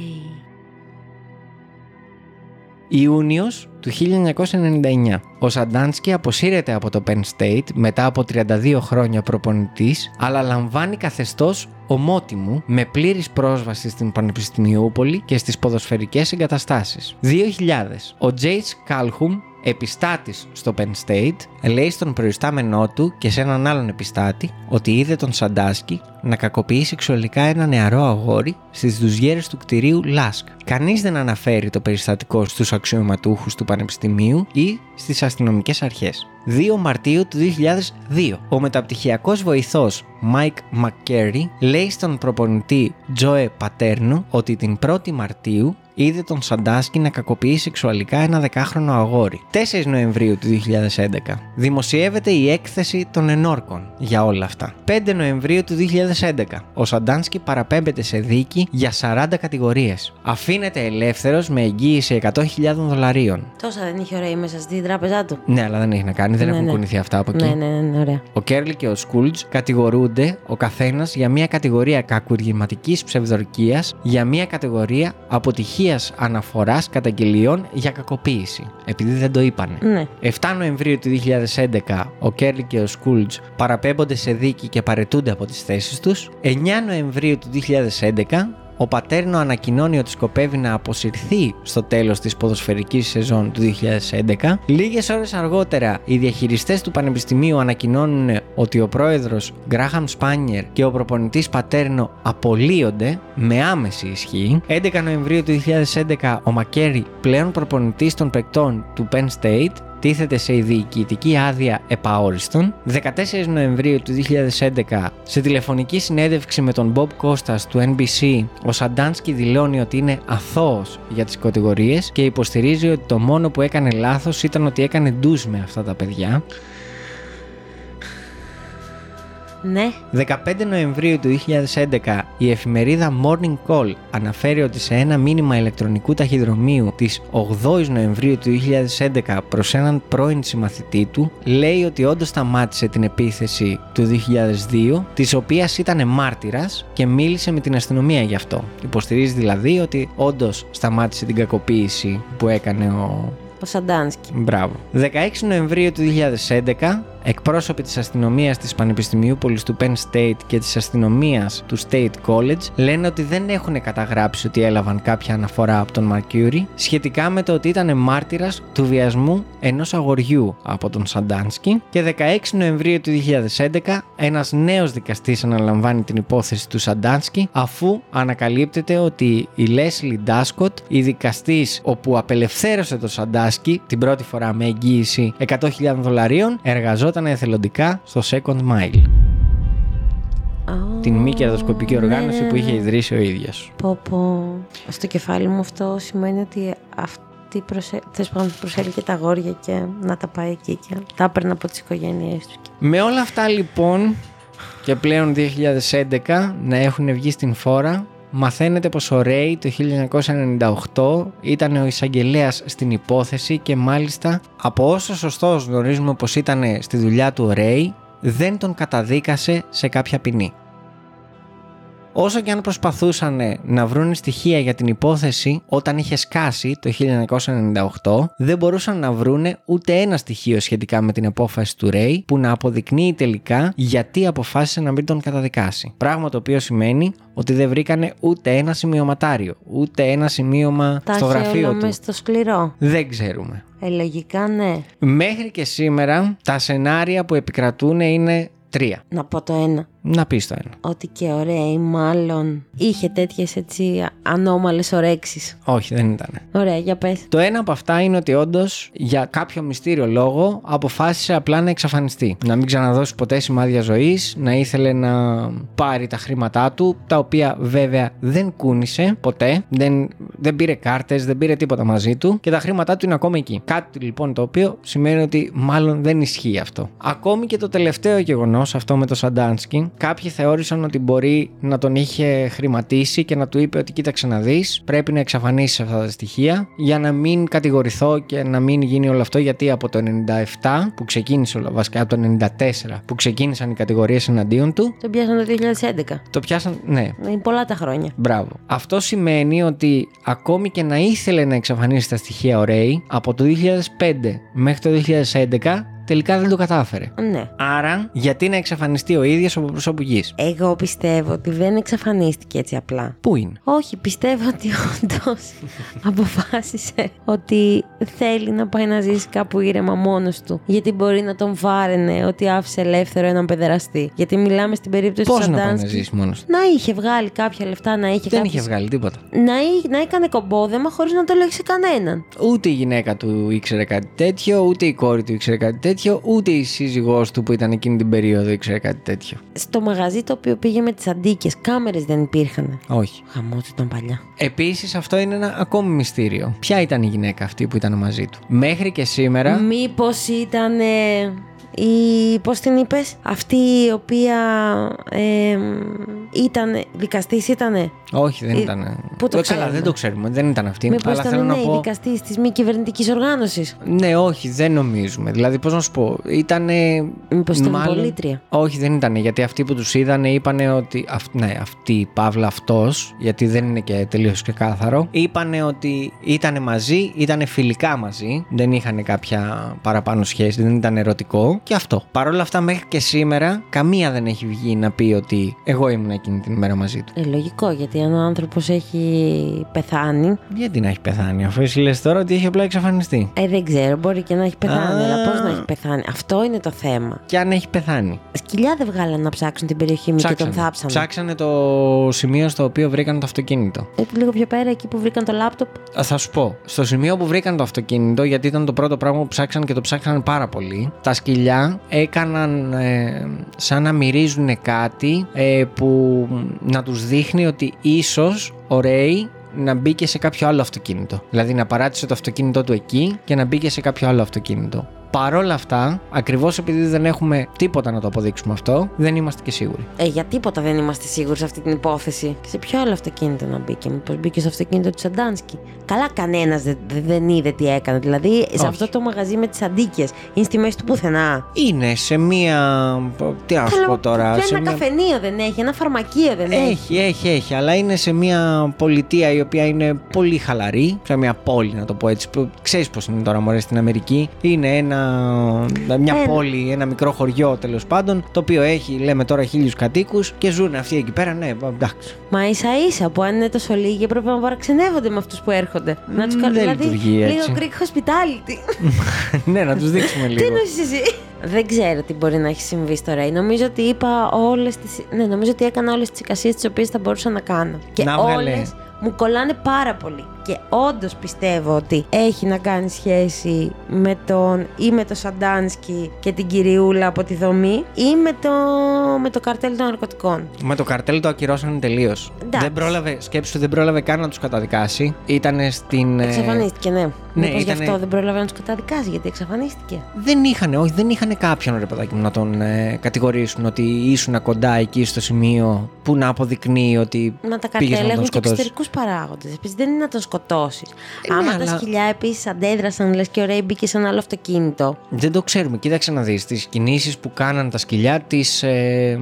Ιούνιος του 1999. Ο Σαντάνσκι αποσύρεται από το Penn State μετά από 32 χρόνια προπονητής, αλλά λαμβάνει καθεστώς ομότιμου με πλήρης πρόσβαση στην Πανεπιστημιούπολη και στις ποδοσφαιρικές εγκαταστάσεις. 2000. Ο Jace Calhoun επιστάτης στο Penn State λέει στον προϊστάμενό του και σε έναν άλλον επιστάτη ότι είδε τον Σαντάσκι να κακοποιεί σεξουαλικά ένα νεαρό αγόρι στις δουζιέρες του κτηρίου Λάσκ. Κανείς δεν αναφέρει το περιστατικό στους αξιωματούχους του Πανεπιστημίου ή στις αστυνομικές αρχές. 2 Μαρτίου του 2002. Ο μεταπτυχιακός βοηθός Mike McCary λέει στον προπονητή Τζόε Πατέρνου ότι την 1η Μαρτίου είδε τον Σαντάσκι να κακοποιεί σεξουαλικά ένα δεκάχρονο αγόρι. 4 Νοεμβρίου του 2011. Δημοσιεύεται η έκθεση των ενόρκων για όλα αυτά. 5 Νοεμβρίου του 2011. Ο Σαντάνσκι παραπέμπεται σε δίκη για 40 κατηγορίες. Αφήνεται ελεύθερος με εγγύηση 100.000 δολαρίων. Τόσα δεν είχε ωραία μέσα στην τράπεζά του. Ναι, αλλά δεν έχει να κάνει, δεν Ναι, έχουν ναι. κουνηθεί αυτά από εκεί. Ναι, ναι, ναι, ωραία. Ο Κέρλι και ο Σκούλτζ κατηγορούνται ο καθένας για μια κατηγορία κακουργηματικής ψευδορκίας, για μια κατηγορία αποτυχία αναφοράς καταγγελιών για κακοποίηση. Επειδή δεν το είπανε. Ναι. 7 Νοεμβρίου του 2011 ο Κέρλι και ο Σκούλτζ παραπέμπονται σε δίκη και παρετούνται από τις θέσεις τους. 9 Νοεμβρίου του 2011 ο Πατέρνο ανακοινώνει ότι σκοπεύει να αποσυρθεί στο τέλος της ποδοσφαιρικής σεζόν του 2011. Λίγες ώρες αργότερα, οι διαχειριστές του Πανεπιστημίου ανακοινώνουν ότι ο πρόεδρος Γκράχαμ Σπάνιερ και ο προπονητής Πατέρνο απολύονται με άμεση ισχύ. 11 Νοεμβρίου του 2011, ο Μακέρι, πλέον προπονητής των παικτών του Penn State, τίθεται σε διοικητική άδεια επαόριστον. 14 Νοεμβρίου του 2011, σε τηλεφωνική συνέντευξη με τον Bob Costas του NBC, ο Σαντάνσκι δηλώνει ότι είναι αθώος για τις κατηγορίες και υποστηρίζει ότι το μόνο που έκανε λάθος ήταν ότι έκανε ντους με αυτά τα παιδιά. Ναι. 15 Νοεμβρίου του 2011 η εφημερίδα Morning Call αναφέρει ότι σε ένα μήνυμα ηλεκτρονικού ταχυδρομείου της 8 Νοεμβρίου του 2011 προς έναν πρώην συμμαθητή του λέει ότι όντως σταμάτησε την επίθεση του 2002 της οποίας ήταν μάρτυρας και μίλησε με την αστυνομία γι' αυτό. Υποστηρίζει δηλαδή ότι όντως σταμάτησε την κακοποίηση που έκανε ο Ο Σαντάνσκι. Μπράβο. 16 Νοεμβρίου του 2011, εκπρόσωποι της αστυνομίας της Πανεπιστημίου Πόλης του Penn State και της αστυνομίας του State College λένε ότι δεν έχουν καταγράψει ότι έλαβαν κάποια αναφορά από τον Mercury σχετικά με το ότι ήταν μάρτυρας του βιασμού ενός αγοριού από τον Σαντάνσκι και 16 Νοεμβρίου του 2011 ένας νέος δικαστής αναλαμβάνει την υπόθεση του Σαντάνσκι αφού ανακαλύπτεται ότι η Leslie Ντάσκοτ, η δικαστής όπου απελευθέρωσε τον Σαντάνσκι την πρώτη φορά με εγγύηση 100.000 δολαρίων εργαζόταν εθελοντικά στο Second Mile, Α, την μη κερδοσκοπική ναι, οργάνωση ναι, που είχε ναι. ιδρύσει ο ίδιος. Πω πω. Στο κεφάλι μου αυτό σημαίνει ότι αυτή προσε... θες πάνω προσέλκυε τα αγόρια και να τα πάει εκεί και τα έπαιρνε από τις οικογένειές του. Με όλα αυτά λοιπόν και πλέον 2011 να έχουν βγει στην φόρα μαθαίνετε πως ο Ρέι το 1998 ήταν ο εισαγγελέας στην υπόθεση και μάλιστα από όσο σωστός γνωρίζουμε πως ήταν στη δουλειά του ο Ρέι δεν τον καταδίκασε σε κάποια ποινή. Όσο και αν προσπαθούσαν να βρουν στοιχεία για την υπόθεση όταν είχε σκάσει το 1998, δεν μπορούσαν να βρούνε ούτε ένα στοιχείο σχετικά με την απόφαση του Ρέι που να αποδεικνύει τελικά γιατί αποφάσισε να μην τον καταδικάσει. Πράγμα το οποίο σημαίνει ότι δεν βρήκανε ούτε ένα σημειωματάριο, ούτε ένα σημείωμα Τα στο είχε γραφείο όλα του. μες στο σκληρό. Δεν ξέρουμε. Ε, λογικά ναι. Μέχρι και σήμερα τα σενάρια που επικρατούν είναι τρία. Να πω το ένα. Να πεις το ένα. Ότι και ο Ρέι μάλλον είχε τέτοιες έτσι ανώμαλες ορέξεις. Όχι, δεν ήταν. Ωραία, για πες. Το ένα από αυτά είναι ότι όντως για κάποιο μυστήριο λόγο αποφάσισε απλά να εξαφανιστεί. Να μην ξαναδώσει ποτέ σημάδια ζωής, να ήθελε να πάρει τα χρήματά του, τα οποία βέβαια δεν κούνησε ποτέ, δεν, δεν πήρε κάρτες, δεν πήρε τίποτα μαζί του και τα χρήματά του είναι ακόμα εκεί. Κάτι λοιπόν το οποίο σημαίνει ότι μάλλον δεν ισχύει αυτό. Ακόμη και το τελευταίο γεγονός, αυτό με το Σαντάνσκι, κάποιοι θεώρησαν ότι μπορεί να τον είχε χρηματίσει και να του είπε ότι κοίταξε να δεις, πρέπει να εξαφανίσεις αυτά τα στοιχεία για να μην κατηγορηθώ και να μην γίνει όλο αυτό γιατί από το 97 που ξεκίνησε όλο, βασικά από το 94 που ξεκίνησαν οι κατηγορίες εναντίον του, Τον πιάσαν το 2011. το πιάσαν, ναι, Είναι πολλά τα χρόνια. Μπράβο. Αυτό σημαίνει ότι ακόμη και να ήθελε να εξαφανίσει τα στοιχεία ο Ρέι, από το 2005 μέχρι το 2011 τελικά δεν το κατάφερε. Ναι. Άρα, γιατί να εξαφανιστεί ο ίδιος από προσώπου γης; Εγώ πιστεύω ότι δεν εξαφανίστηκε έτσι απλά. Πού είναι; Όχι, πιστεύω ότι όντως [laughs] αποφάσισε ότι θέλει να πάει να ζήσει κάπου ήρεμα μόνος του. Γιατί μπορεί να τον βάραινε ότι άφησε ελεύθερο έναν παιδεραστή. Γιατί μιλάμε στην περίπτωση Πώς του να πάει να Σαντάνσκι. ζήσει μόνος του; Να είχε βγάλει κάποια λεφτά, να είχε Δεν κάποιες- είχε βγάλει τίποτα. Να, εί- να έκανε κομπόδεμα χωρίς να το λέει σε κανέναν. Ούτε η γυναίκα του ήξερε κάτι τέτοιο, ούτε η κόρη του ήξερε κάτι τέτοιο, ούτε η σύζυγός του που ήταν εκείνη την περίοδο ήξερε κάτι τέτοιο. Στο μαγαζί το οποίο πήγε με τις αντίκες, κάμερες δεν υπήρχαν. Όχι. Χαμό του ήταν παλιά. Επίσης, αυτό είναι ένα ακόμη μυστήριο. Ποια ήταν η γυναίκα αυτή που ήταν μαζί του; Μέχρι και σήμερα. Μήπως ήταν. η, πώς την είπες, αυτή η οποία ε, ήταν δικαστής ήτανε; Όχι, δεν Ε, ήταν. πού το Ε, Καλά, ξέρουμε; δεν το ξέρουμε. Δεν ήταν αυτή. Μήπως αλλά ήταν θέλω ναι, να η πω. δικαστής της μη κυβερνητικής οργάνωσης. Ναι, όχι, δεν νομίζουμε. Δηλαδή, πώς να σου πω, ήταν. Μήπως ήταν πολίτρια. Όχι, δεν ήταν. Γιατί αυτοί που τους είδαν είπαν ότι. αυ- Ναι, αυτή η Παύλα αυτός, γιατί δεν είναι και τελείως ξεκάθαρο. Είπαν ότι ήταν μαζί, ήταν φιλικά μαζί. Δεν είχαν κάποια παραπάνω σχέση, δεν ήταν ερωτικό. Και αυτό. Παρ' όλα αυτά, μέχρι και σήμερα, καμία δεν έχει βγει να πει ότι εγώ ήμουν εκείνη την ημέρα μαζί του. Ε, λογικό, γιατί αν ο άνθρωπος έχει πεθάνει, Γιατί να έχει πεθάνει, αφού εσύ λες τώρα ότι έχει απλά εξαφανιστεί. ε, δεν ξέρω, μπορεί και να έχει πεθάνει, Α. αλλά πώς να έχει πεθάνει; Αυτό είναι το θέμα. Και αν έχει πεθάνει. Σκυλιά δεν βγάλανε να ψάξουν την περιοχή μου και τον θάψανε. Ψάξανε το σημείο στο οποίο βρήκαν το αυτοκίνητο. Ε, λίγο πιο πέρα, εκεί που βρήκαν το λάπτοπ. Α, Θα σου πω. Στο σημείο που βρήκαν το αυτοκίνητο, γιατί ήταν το πρώτο πράγμα που ψάξαν και το ψάξαν πάρα πολύ, τα σκυλιά έκαναν ε, σαν να μυρίζουν κάτι ε, που να τους δείχνει ότι ίσως ο Ρέι να μπήκε σε κάποιο άλλο αυτοκίνητο. Δηλαδή να παράτησε το αυτοκίνητό του εκεί και να μπήκε σε κάποιο άλλο αυτοκίνητο. Παρόλα αυτά, ακριβώς επειδή δεν έχουμε τίποτα να το αποδείξουμε αυτό, δεν είμαστε και σίγουροι. Ε, για τίποτα δεν είμαστε σίγουροι σε αυτή την υπόθεση. Και σε ποιο άλλο αυτοκίνητο να μπήκε, Μήπως μπήκε στο αυτοκίνητο του Σαντάνσκι. Καλά, κανένας δεν, δεν είδε τι έκανε. Δηλαδή, σε Όχι. αυτό το μαγαζί με τις αντίκε είναι στη μέση του πουθενά. Είναι σε μία. Τι να σου Καλά, πω τώρα. ένα σε μια- καφενείο δεν έχει, ένα φαρμακείο δεν έχει. Έχει, έχει, έχει, αλλά είναι σε μια πολιτεία η οποία είναι πολύ χαλαρή. Σε μια πόλη, να το πω έτσι. που Ξέρεις πώς είναι τώρα, μωρέ, στην Αμερική. Είναι ένα, μια Ένα. πόλη, ένα μικρό χωριό τέλος πάντων, το οποίο έχει, λέμε τώρα, χίλιους κατοίκους και ζουν αυτοί εκεί πέρα. Ναι, εντάξει. Μα ίσα ίσα που αν είναι τόσο λίγοι έπρεπε να παραξενεύονται με αυτούς που έρχονται. να τους Μ, κάνουν δεν δηλαδή λειτουργεί λίγο έτσι. Greek hospitality. [laughs] ναι, να τους δείξουμε Τι λίγο. εννοείς εσύ; Δεν ξέρω τι μπορεί να έχει συμβεί στο Ray. Νομίζω ότι είπα όλες τι. Ναι, νομίζω ότι έκανα όλες τις εικασίες τις οποίες θα μπορούσα να κάνω. Και Να βγάλε. όλες μου κολλάνε πάρα πολύ. Και όντως πιστεύω ότι έχει να κάνει σχέση με τον ή με το Σαντάνσκι και την κυριούλα από τη δομή ή με το, με το καρτέλ των ναρκωτικών. Με το καρτέλ το ακυρώσανε τελείως. Εντάξει. Δεν πρόλαβε, σκέψου, δεν πρόλαβε καν να τους καταδικάσει. Ήταν στην. ε, Εξαφανίστηκε, ναι. Ναι, γι' ήτανε- αυτό δεν πρόλαβε να τους καταδικάσει, γιατί εξαφανίστηκε. Δεν είχαν, όχι, δεν είχαν κάποιον ρε παιδάκι μου να τον ε, κατηγορήσουν ότι ήσουν κοντά εκεί στο σημείο που να αποδεικνύει ότι Μα τα πήγες καρτέλ να τον έχουν και σκοτώσεις. εξωτερικούς παράγοντες. Επίσης δεν είναι να τον σκοτώσει. Ε, ναι, Άμα τα αλλά- σκυλιά επίσης αντέδρασαν, λες και ωραία, μπήκε σε ένα άλλο αυτοκίνητο. Δεν το ξέρουμε. Κοίταξε να δεις. Τις κινήσεις που κάναν τα σκυλιά τις ε,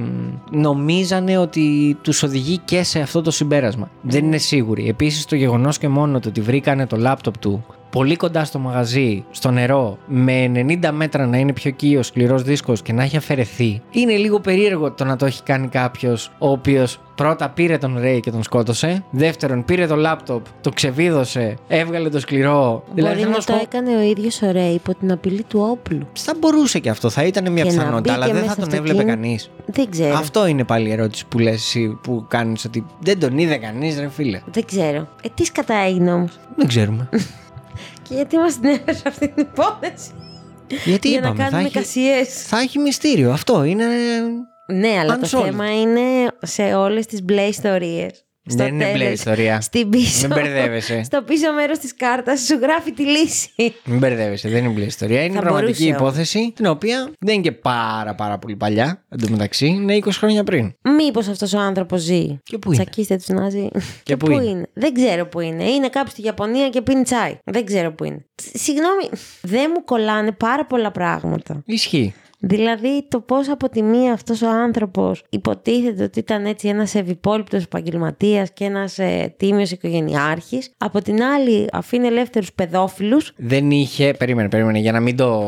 νομίζανε ότι τους οδηγεί και σε αυτό το συμπέρασμα. Δεν είναι σίγουροι. Επίσης το γεγονός και μόνο το ότι βρήκανε το λάπτοπ του πολύ κοντά στο μαγαζί, στο νερό, με 90 μέτρα να είναι πιο κύο σκληρός δίσκος και να έχει αφαιρεθεί. Είναι λίγο περίεργο το να το έχει κάνει κάποιος ο οποίος πρώτα πήρε τον Ρέι και τον σκότωσε. Δεύτερον, πήρε το λάπτοπ, το ξεβίδωσε, έβγαλε το σκληρό. Μπορεί θέλω να σου το πω, έκανε ο ίδιος ο Ρέι υπό την απειλή του όπλου. θα μπορούσε και αυτό, θα ήταν μια Και να πιθανότητα, αλλά μπήκε δεν θα μέσα τον στο έβλεπε αυτοκίνητο. κανείς. Δεν ξέρω. Αυτό είναι πάλι η ερώτηση που λες εσύ, που κάνεις ότι δεν τον είδε κανείς, ρε φίλε. Δεν ξέρω. Ε, τι σκατά έγινε όμως; Δεν ξέρουμε. [laughs] Και γιατί μας την έφερε αυτή την υπόθεση; Γιατί Για να είπαμε, θα κάνουμε έχει, εικασίε. θα έχει μυστήριο. Αυτό είναι. Ναι, αλλά το Unsolved. θέμα είναι σε όλες τις μπλε ιστορίες. Δεν είναι μπλε ιστορία. Στην πίσω. Μην μπερδεύεσαι. Στο πίσω μέρος της κάρτας σου γράφει τη λύση. Μην μπερδεύεσαι, δεν είναι μπλε ιστορία. Είναι Θα πραγματική μπορούσε όμως. υπόθεση, την οποία δεν είναι και πάρα πάρα πολύ παλιά. Εν τω μεταξύ, είναι 20 χρόνια πριν. Μήπως αυτός ο άνθρωπος ζει. Και πού είναι; Τσακίστε τους Νάζι. Και πού είναι; Δεν ξέρω πού είναι. Είναι κάπου στη Ιαπωνία και πίνει τσάι. Δεν ξέρω πού είναι. Σ- Συγγνώμη, δεν μου κολλάνε πάρα πολλά πράγματα. Ισχύει. Δηλαδή το πώς από τη μία αυτός ο άνθρωπος υποτίθεται ότι ήταν έτσι ένας ευυπόλοιπτος επαγγελματίας και ένας ε, τίμιος οικογενειάρχης. Από την άλλη αφήνει ελεύθερους παιδόφιλους. Δεν είχε. Περίμενε, περίμενε, για να μην το,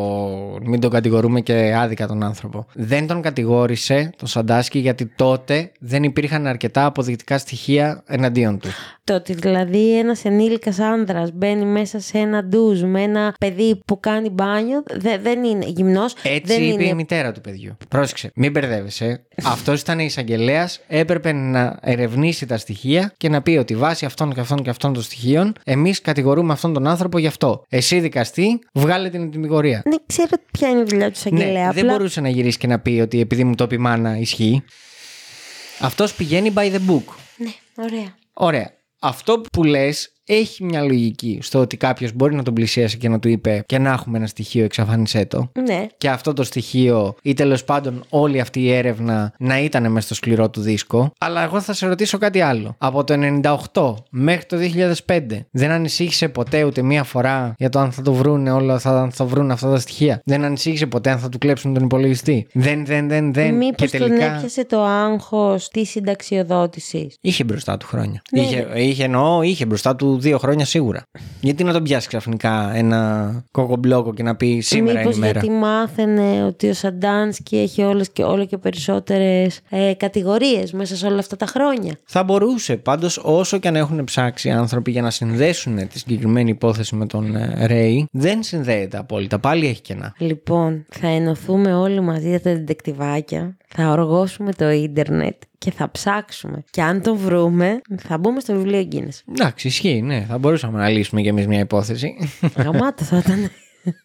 μην τον κατηγορούμε και άδικα τον άνθρωπο. Δεν τον κατηγόρησε τον Σαντάσκι γιατί τότε δεν υπήρχαν αρκετά αποδεικτικά στοιχεία εναντίον του. Το ότι δηλαδή ένας ενήλικας άνδρας μπαίνει μέσα σε ένα ντουζ με ένα παιδί που κάνει μπάνιο δε- δεν είναι γυμνός. Έτσι δεν είπε είναι... η μητέρα του παιδιού. Πρόσεξε, μην μπερδεύεσαι. [laughs] Αυτός ήταν εισαγγελέας, έπρεπε να ερευνήσει τα στοιχεία και να πει ότι βάσει αυτών και αυτών και αυτών των στοιχείων, εμείς κατηγορούμε αυτόν τον άνθρωπο γι' αυτό. Εσύ δικαστή, βγάλε την ετοιμιγορία. Ναι, ξέρω ποια είναι η δουλειά του εισαγγελέα. Ναι, δεν απλά- μπορούσε να γυρίσει και να πει ότι επειδή μου το πει η μάνα ισχύει. Αυτός πηγαίνει by the book. Ναι, ωραία. Ωραία. Αυτό που λες έχει μια λογική στο ότι κάποιος μπορεί να τον πλησίασε και να του είπε και να έχουμε ένα στοιχείο, εξαφάνισέ το. Ναι. Και αυτό το στοιχείο ή τέλος πάντων όλη αυτή η έρευνα να ήταν μέσα στο σκληρό του δίσκο. Αλλά εγώ θα σε ρωτήσω κάτι άλλο. Από το 98 μέχρι το 2005 δεν ανησύχησε ποτέ ούτε μία φορά για το αν θα το βρούνε όλα, θα, αν θα βρουν αυτά τα στοιχεία; Δεν ανησύχησε ποτέ αν θα του κλέψουν τον υπολογιστή; Δεν, δεν, δεν, δεν. Μήπως και τον τελικά. έπιασε το άγχος της συνταξιοδότησης; Είχε μπροστά του χρόνια. Ναι. Είχε, είχε εννοώ, είχε μπροστά του δύο χρόνια σίγουρα. Γιατί να τον πιάσει ξαφνικά ένα κοκομπλόκο και να πει σήμερα Μήπως είναι η μέρα. γιατί μάθαινε ότι ο Σαντάνσκι έχει όλες και όλο και περισσότερες ε, κατηγορίες μέσα σε όλα αυτά τα χρόνια. Θα μπορούσε. Πάντως, όσο και αν έχουν ψάξει άνθρωποι για να συνδέσουν τη συγκεκριμένη υπόθεση με τον ε, Ρέι, δεν συνδέεται απόλυτα. Πάλι έχει κενά. Λοιπόν, θα ενωθούμε όλοι μαζί για τα δεντεκτιβάκια, θα οργώσουμε το ίντερνετ και θα ψάξουμε. Και αν τον βρούμε, θα μπούμε στο βιβλίο Guinness. Εντάξει, ισχύει, ναι. Θα μπορούσαμε να λύσουμε κι εμείς μια υπόθεση. Γαμάτο θα ήταν.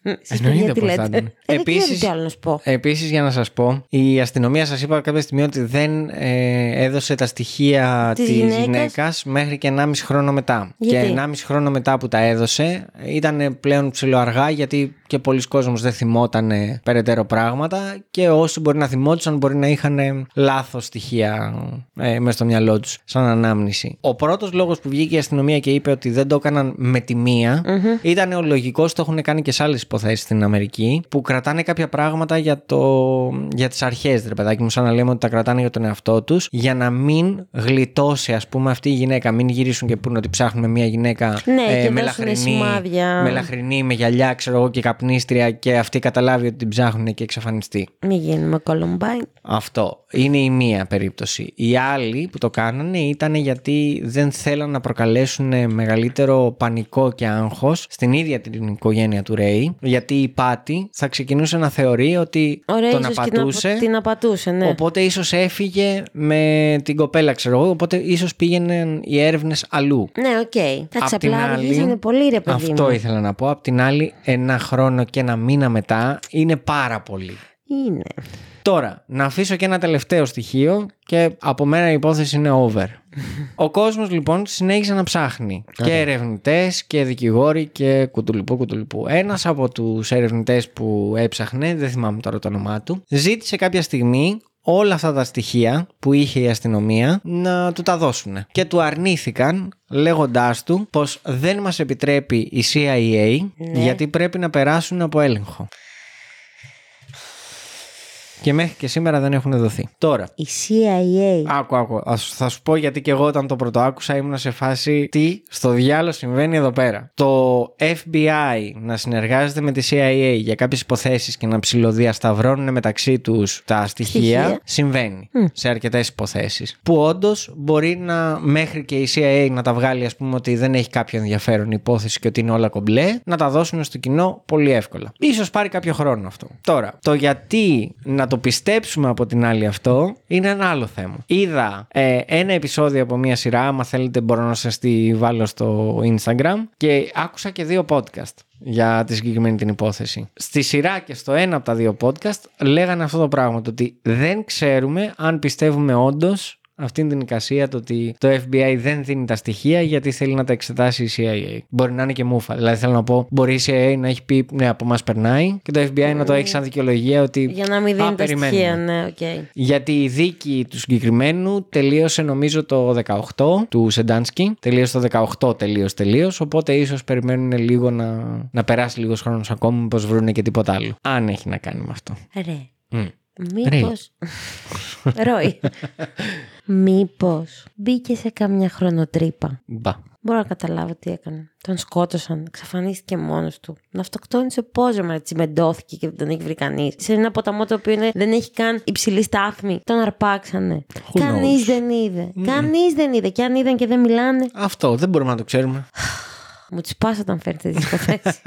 Εσείς Εννοείται παιδιά τι πως θα λέτε. ήταν. Ε, δεν ξέρω Επίσης- τι άλλο να σου πω. Επίσης για να σας πω, η αστυνομία σας είπα κάποια στιγμή ότι δεν ε, έδωσε τα στοιχεία Της της, γυναίκας. γυναίκας μέχρι και 1,5 χρόνο μετά. Γιατί; Και 1,5 χρόνο μετά που τα έδωσε ήταν πλέον ψηλοαργά γιατί και πολλοί κόσμος δεν θυμόταν περαιτέρω πράγματα και όσοι μπορεί να θυμόντουσαν μπορεί να είχαν λάθος στοιχεία ε, μέσα στο μυαλό τους σαν ανάμνηση. Ο πρώτος λόγος που βγήκε η αστυνομία και είπε ότι δεν το έκαναν με τη μία ήταν ο λογικός, το έχουν κάνει και σε άλλες υποθέσεις στην Αμερική που κρατάνε κάποια πράγματα για, το, για τις αρχές ρε παιδάκι μου σαν να λέμε ότι τα κρατάνε για τον εαυτό τους για να μην γλιτώσει ας πούμε αυτή η γυναίκα μην γυρίσουν και πούνε ότι ψάχνουμε μια γυναίκα Ναι, και δώσουνε με λαχρινή, σημάδια. με λαχρινή, με γυαλιά ξέρω εγώ και καπνίστρια και αυτή καταλάβει ότι την ψάχνουν και εξαφανιστεί. Μην γίνουμε Columbine. Αυτό είναι η μία περίπτωση. Οι άλλοι που το κάνανε ήταν γιατί δεν θέλαν να προκαλέσουν μεγαλύτερο πανικό και άγχος στην ίδια την οικογένεια του Ρέι. Γιατί η Πάτι θα ξεκινούσε να θεωρεί ότι Ωραία, τον ίσως και απατούσε. την, απα- την απατούσε, ναι. Οπότε ίσως έφυγε με την κοπέλα, ξέρω εγώ. Οπότε ίσως πήγαιναν οι έρευνες αλλού. Ναι, οκ. Εντάξει, Απ' την απλά άλλη, αργήσανε πολύ, ρε παιδί Αυτό μου. ήθελα να πω. Απ' την άλλη, ένα χρόνο και ένα μήνα μετά είναι πάρα πολύ. Είναι. Τώρα, να αφήσω και ένα τελευταίο στοιχείο και από μένα η υπόθεση είναι over. Ο κόσμος λοιπόν συνέχισε να ψάχνει και ερευνητές και δικηγόροι και κουτουλιπού κουτουλιπού. Ένας από τους ερευνητές που έψαχνε, δεν θυμάμαι τώρα το όνομά του, ζήτησε κάποια στιγμή όλα αυτά τα στοιχεία που είχε η αστυνομία να του τα δώσουν. Και του αρνήθηκαν λέγοντάς του πως δεν μας επιτρέπει η CIA Ναι. γιατί πρέπει να περάσουν από έλεγχο. Και μέχρι και σήμερα δεν έχουν δοθεί. Τώρα, Η CIA. Άκου, άκου. Ας- Θα σου πω γιατί και εγώ όταν το πρώτο άκουσα ήμουν σε φάση τι στο διάλογο συμβαίνει εδώ πέρα. Το FBI να συνεργάζεται με τη CIA για κάποιες υποθέσεις και να ψηλοδιασταυρώνουν μεταξύ τους τα στοιχεία, Στοιχεία. συμβαίνει σε αρκετές υποθέσεις. Που όντως μπορεί να μέχρι και η CIA να τα βγάλει ας πούμε ότι δεν έχει κάποιο ενδιαφέρον η υπόθεση και ότι είναι όλα κομπλέ, να τα δώσουν στο κοινό πολύ εύκολα. Ίσως πάρει κάποιο χρόνο αυτό. Τώρα, το γιατί να το πιστέψουμε από την άλλη αυτό είναι ένα άλλο θέμα. Είδα ε, ένα επεισόδιο από μία σειρά, άμα θέλετε μπορώ να σας τη βάλω στο Instagram και άκουσα και δύο podcast για τη συγκεκριμένη την υπόθεση. Στη σειρά και στο ένα από τα δύο podcast λέγανε αυτό το πράγμα, το ότι δεν ξέρουμε αν πιστεύουμε όντως αυτήν την εικασία το ότι το FBI δεν δίνει τα στοιχεία γιατί θέλει να τα εξετάσει η CIA. Μπορεί να είναι και μούφα. Δηλαδή θέλω να πω, μπορεί η CIA να έχει πει ναι, από εμάς περνάει και το FBI να το έχει σαν δικαιολογία ότι. Για να μην «Α, δίνει τα περιμένουμε». στοιχεία, ναι, οκ. Γιατί η δίκη του συγκεκριμένου τελείωσε νομίζω το 18 του Σαντάσκι. Τελείωσε το 18 τελείως τελείως. Οπότε ίσως περιμένουν λίγο να, να περάσει λίγος χρόνος ακόμα, που βρούνε και τίποτα άλλο. Αν έχει να κάνει με αυτό. Ρε. Μμ. Μήπως... Ρόι. Μήπως μπήκε σε καμιά χρονοτρύπα. Μπα. Μπορώ να καταλάβω τι έκανε. Τον σκότωσαν, εξαφανίστηκε μόνος του. Να αυτοκτόνησε πόσο με τσιμεντώθηκε και δεν τον έχει βρει κανείς. Σε ένα ποταμό το οποίο είναι- δεν έχει καν υψηλή στάθμη. Τον αρπάξανε. Who Κανείς knows? δεν είδε. Κανείς δεν είδε. Και αν είδαν και δεν μιλάνε, Αυτό δεν μπορούμε να το ξέρουμε. Μου τις πας όταν φέρνετε τις υποθέσεις.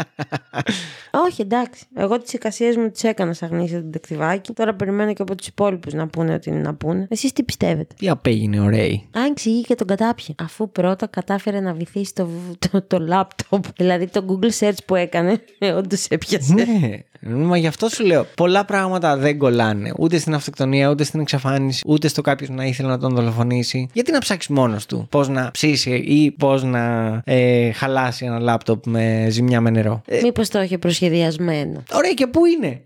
[laughs] Όχι, εντάξει. Εγώ τις εικασίες μου τις έκανα σαν γνήσιο detectivάκι. Τώρα περιμένω και από τους υπόλοιπους να πούνε ό,τι είναι να πούνε. Εσείς τι πιστεύετε; Τι απέγινε ο Ρέι. Αν εξηγεί και τον κατάπιε. Αφού πρώτα κατάφερε να βυθίσει το, το, το λάπτοπ. Δηλαδή το Google search που έκανε, όντως έπιασε. Ναι, μα γι' αυτό σου λέω. Πολλά πράγματα δεν κολλάνε. Ούτε στην αυτοκτονία, ούτε στην εξαφάνιση, ούτε στο κάποιος να ήθελε να τον δολοφονήσει. Γιατί να ψάξεις μόνος του πώς να ψήσει ή πώς να ε, χαλάσει ένα λάπτοπ με ζημιά με νερό. Ε, Μήπως το είχε προσχεδιασμένο. ωραία, και πού είναι;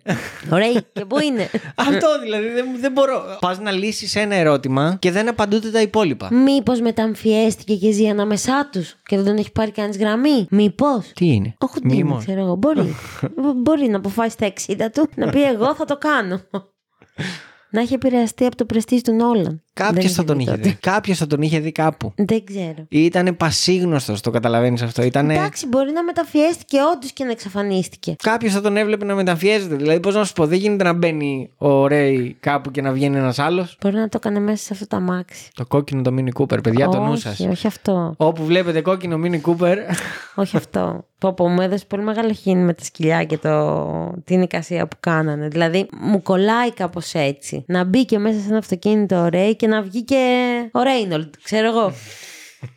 Ωραία, και πού είναι; [laughs] Αυτό δηλαδή δεν, δεν μπορώ. Πας να λύσεις ένα ερώτημα και δεν απαντούνται τα υπόλοιπα. Μήπως μεταμφιέστηκε και ζει ανάμεσά τους και δεν τον έχει πάρει κανείς γραμμή; Μήπως; Τι είναι; Όχι, τι είναι, Μνήμον. ξέρω εγώ. Μπορεί. [laughs] Μπορεί να αποφάσει τα 60 του να πει εγώ θα το κάνω. [laughs] να έχει επηρεαστεί από το πρεστή του Νόλαν. Κάποιος Δεν θα τον δει είχε τότε. δει. Κάποιος θα τον είχε δει κάπου. Δεν ξέρω. Ήταν πασίγνωστος, το καταλαβαίνεις αυτό. Ήτανε... Εντάξει, μπορεί να μεταφιέστηκε όντως και να εξαφανίστηκε. Κάποιος θα τον έβλεπε να μεταφιέζεται. Δηλαδή, πώς να σου πω, δεν γίνεται να μπαίνει ο Ρέι κάπου και να βγαίνει ένας άλλος. Μπορεί να το έκανε μέσα σε αυτό το αμάξι. Το κόκκινο το Mini Cooper, παιδιά, το νου όχι, σας. όχι αυτό. Όπου βλέπετε κόκκινο Mini Cooper. όχι αυτό. [laughs] Πω, πω, μου έδωσε πολύ μεγάλο χίνη με τα σκυλιά και το... την εικασία που κάνανε. Δηλαδή, μου κολλάει κάπως έτσι. Να μπει και μέσα σε ένα αυτοκίνητο ωραίο και να βγει και ο Ρέινολντ, ξέρω εγώ.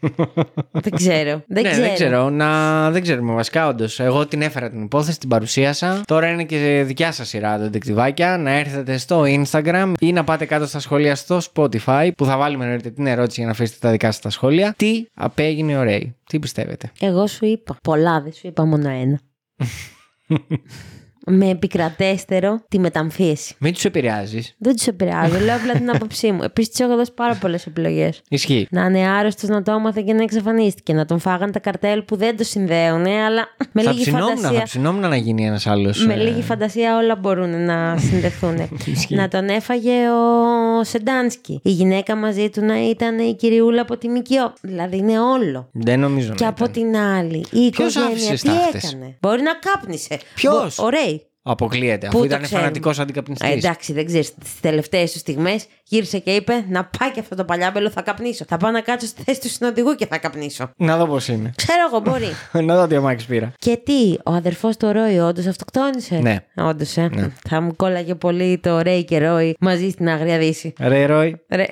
[laughs] δεν ξέρω. Δεν ναι, ξέρω. δεν ξέρω. Να... Δεν ξέρουμε βασικά, όντως. Εγώ την έφερα την υπόθεση, την παρουσίασα. Τώρα είναι και δικιά σας σειρά το δεκτυβάκια. Να έρθετε στο Instagram ή να πάτε κάτω στα σχόλια στο Spotify που θα βάλουμε εννοείται την ερώτηση για να αφήσετε τα δικά σας τα σχόλια. Τι απέγινε ωραίοι. Τι πιστεύετε; Εγώ σου είπα. Πολλά, δεν σου είπα μόνο ένα. [laughs] με επικρατέστερο τη μεταμφίεση. Μην τους επηρεάζεις. Δεν τους επηρεάζω, λέω απλά την άποψή μου. Επίσης, τους έχω δώσει πάρα πολλές επιλογές. Ισχύει. Να είναι άρρωστος να το έμαθε και να εξαφανίστηκε. Να τον φάγαν τα καρτέλ που δεν το συνδέουν, αλλά με θα λίγη ψινόμουν, θα φαντασία. ψινόμουν να γίνει ένας άλλος. Με λίγη φαντασία όλα μπορούν να [laughs] συνδεθούν. Ισχύει. να τον έφαγε ο Σεντάνσκι. Η γυναίκα μαζί του να ήταν η κυριούλα από τη ΜΚΟ. Δηλαδή είναι όλο. Δεν νομίζω Και να από ήταν. την άλλη, η Ποιος οικογένεια άφησε τι στάχτες; έκανε; Μπορεί να κάπνισε. Ποιος; Μπο- Ωραίοι. Αποκλείεται, Πού αφού το ήταν ξέρουμε. φανατικός αντικαπνιστής. Ε, εντάξει, δεν ξέρεις. Τι τελευταίες τους στιγμές γύρισε και είπε: Να πάει και αυτό το παλιάμπελο, θα καπνίσω. Θα πάω να κάτσω στη θέση του συνοδηγού και θα καπνίσω. Να δω πώς είναι. Ξέρω εγώ, μπορεί. [laughs] να δω τι αμάξι πήρα. και τι, ο αδερφός του Ρόι όντως αυτοκτόνησε; Ναι. Όντως, ε. Θα μου κόλλαγε πολύ το Ρέι και Ρόι μαζί στην Αγρία Δύση. Ρε, Ρόι. Ρε.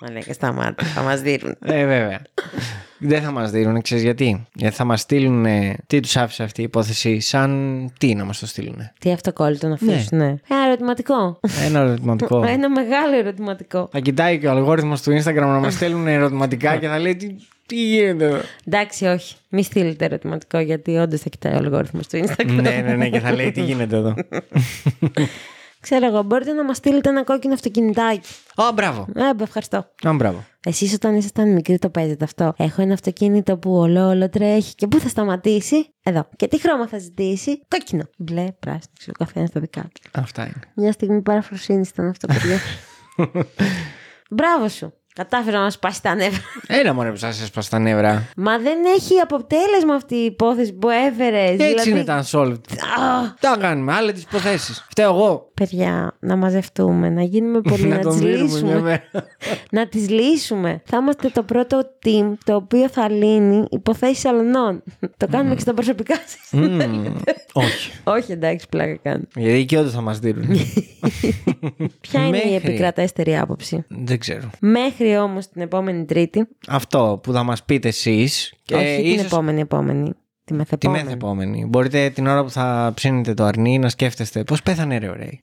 Μα λέει και σταμάτα, θα μας δίνουν. Ε, βέβαια. Δεν θα μας δίνουν, ξέρεις γιατί; Γιατί θα μας στείλουν. Τι τους άφησε αυτή η υπόθεση, σαν τι να μας το στείλουν. Τι αυτοκόλλητο να αφήσουν, ναι. Ένα ερωτηματικό. Ένα ερωτηματικό. [laughs] Ένα μεγάλο ερωτηματικό. θα κοιτάει και ο αλγόριθμος του Instagram να μας στέλνουν ερωτηματικά και θα λέει τι, τι γίνεται εδώ; Εντάξει, όχι. Μη στείλετε ερωτηματικό γιατί όντως θα κοιτάει ο αλγόριθμος του Instagram. ναι, ναι, ναι, και θα λέει τι γίνεται εδώ; [laughs] Ξέρω εγώ, μπορείτε να μας στείλετε ένα κόκκινο αυτοκινητάκι. Α, μπράβο. Ε, ευχαριστώ. Α, μπράβο. Εσείς όταν ήσασταν μικροί το παίζετε αυτό; Έχω ένα αυτοκίνητο που όλο όλο τρέχει. Και πού θα σταματήσει; Εδώ. Και τι χρώμα θα ζητήσει; Κόκκινο. Μπλε, πράσινο, ξέρω καθένας τα δικά του. Αυτά είναι. Μια στιγμή παραφροσύνης ήταν αυτό, παιδιά. [laughs] Μπράβο σου. Κατάφερα να μα σπάσει τα νεύρα. Ένα μόνο που σα έσπασε τα νεύρα. Μα δεν έχει αποτέλεσμα αυτή η υπόθεση που έφερες. Έτσι είναι τα unsolved. Α, Τι να κάνουμε, άλλες τις υποθέσεις. Φταίω εγώ. παιδιά, να μαζευτούμε, να γίνουμε [laughs] πολλοί, να, τον τις δίνουμε μια λύσουμε. μέρα. [laughs] να τις λύσουμε. Θα είμαστε το πρώτο team το οποίο θα λύνει υποθέσεις αλωνών. [laughs] το κάνουμε και στα προσωπικά σας. Μμμ, Όχι. Όχι, εντάξει, πλάκα κάνω. Γιατί και όντως θα μας δίνουν. Ποια είναι η Μέχρι. επικρατέστερη άποψη; Δεν ξέρω. Μέχρι όμως την επόμενη Τρίτη. Αυτό που θα μας πείτε εσείς. Και όχι την ίσως επόμενη, επόμενη. Τη τη μεθεπόμενη. μεθεπόμενη. Μπορείτε την ώρα που θα ψήνετε το αρνί να σκέφτεστε πώς πέθανε ρε ωραίοι.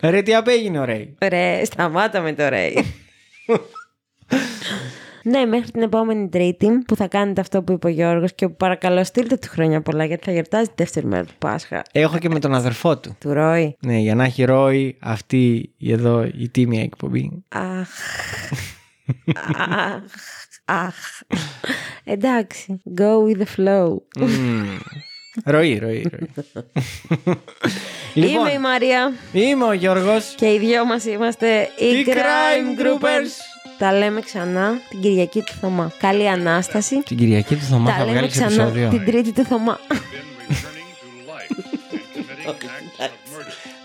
[laughs] ρε τι απέγινε ωραίοι. Ρε, σταμάτα με το ρε. [laughs] ναι, μέχρι την επόμενη Τρίτη που θα κάνετε αυτό που είπε ο Γιώργος και που παρακαλώ στείλτε του χρόνια πολλά γιατί θα γιορτάζει τη δεύτερη μέρα του Πάσχα. Έχω και με τον αδερφό του. Του Ρόι. Ναι, για να έχει ρόη αυτή εδώ η τίμια εκπομπή. Αχ. Αχ. Αχ. Εντάξει. Go with the flow. Μμμ. Ροή, ροή, ροή. λοιπόν, Είμαι η Μαρία είμαι ο Γιώργος. και οι δυο μας είμαστε οι, Οι Crime Groupers. Τα λέμε ξανά την Κυριακή του Θωμά. Καλή Ανάσταση. Την Κυριακή του Θωμά Τα θα λέμε βγάλεις ξανά επεισόδιο. την Τρίτη του Θωμά. [laughs]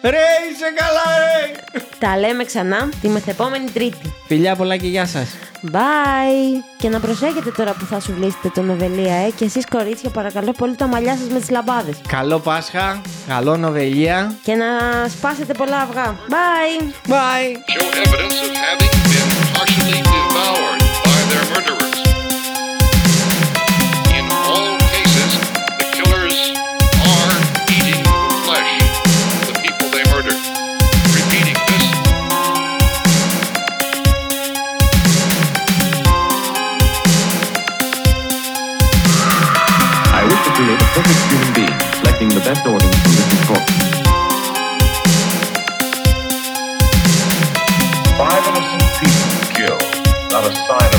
Ρε, είσαι καλά, ρε! Τα λέμε ξανά τη μεθεπόμενη Τρίτη. Φιλιά πολλά και γεια σας. Bye! Και να προσέχετε τώρα που θα σου βλύσετε τον Οβελία, ε. Και εσείς κορίτσια, παρακαλώ πολύ τα μαλλιά σας με τις λαμπάδες. Καλό Πάσχα, καλό νοβελία. Και να σπάσετε πολλά αυγά. Bye! Bye! Show evidence of having been partially devoured by their murderers. Sign of.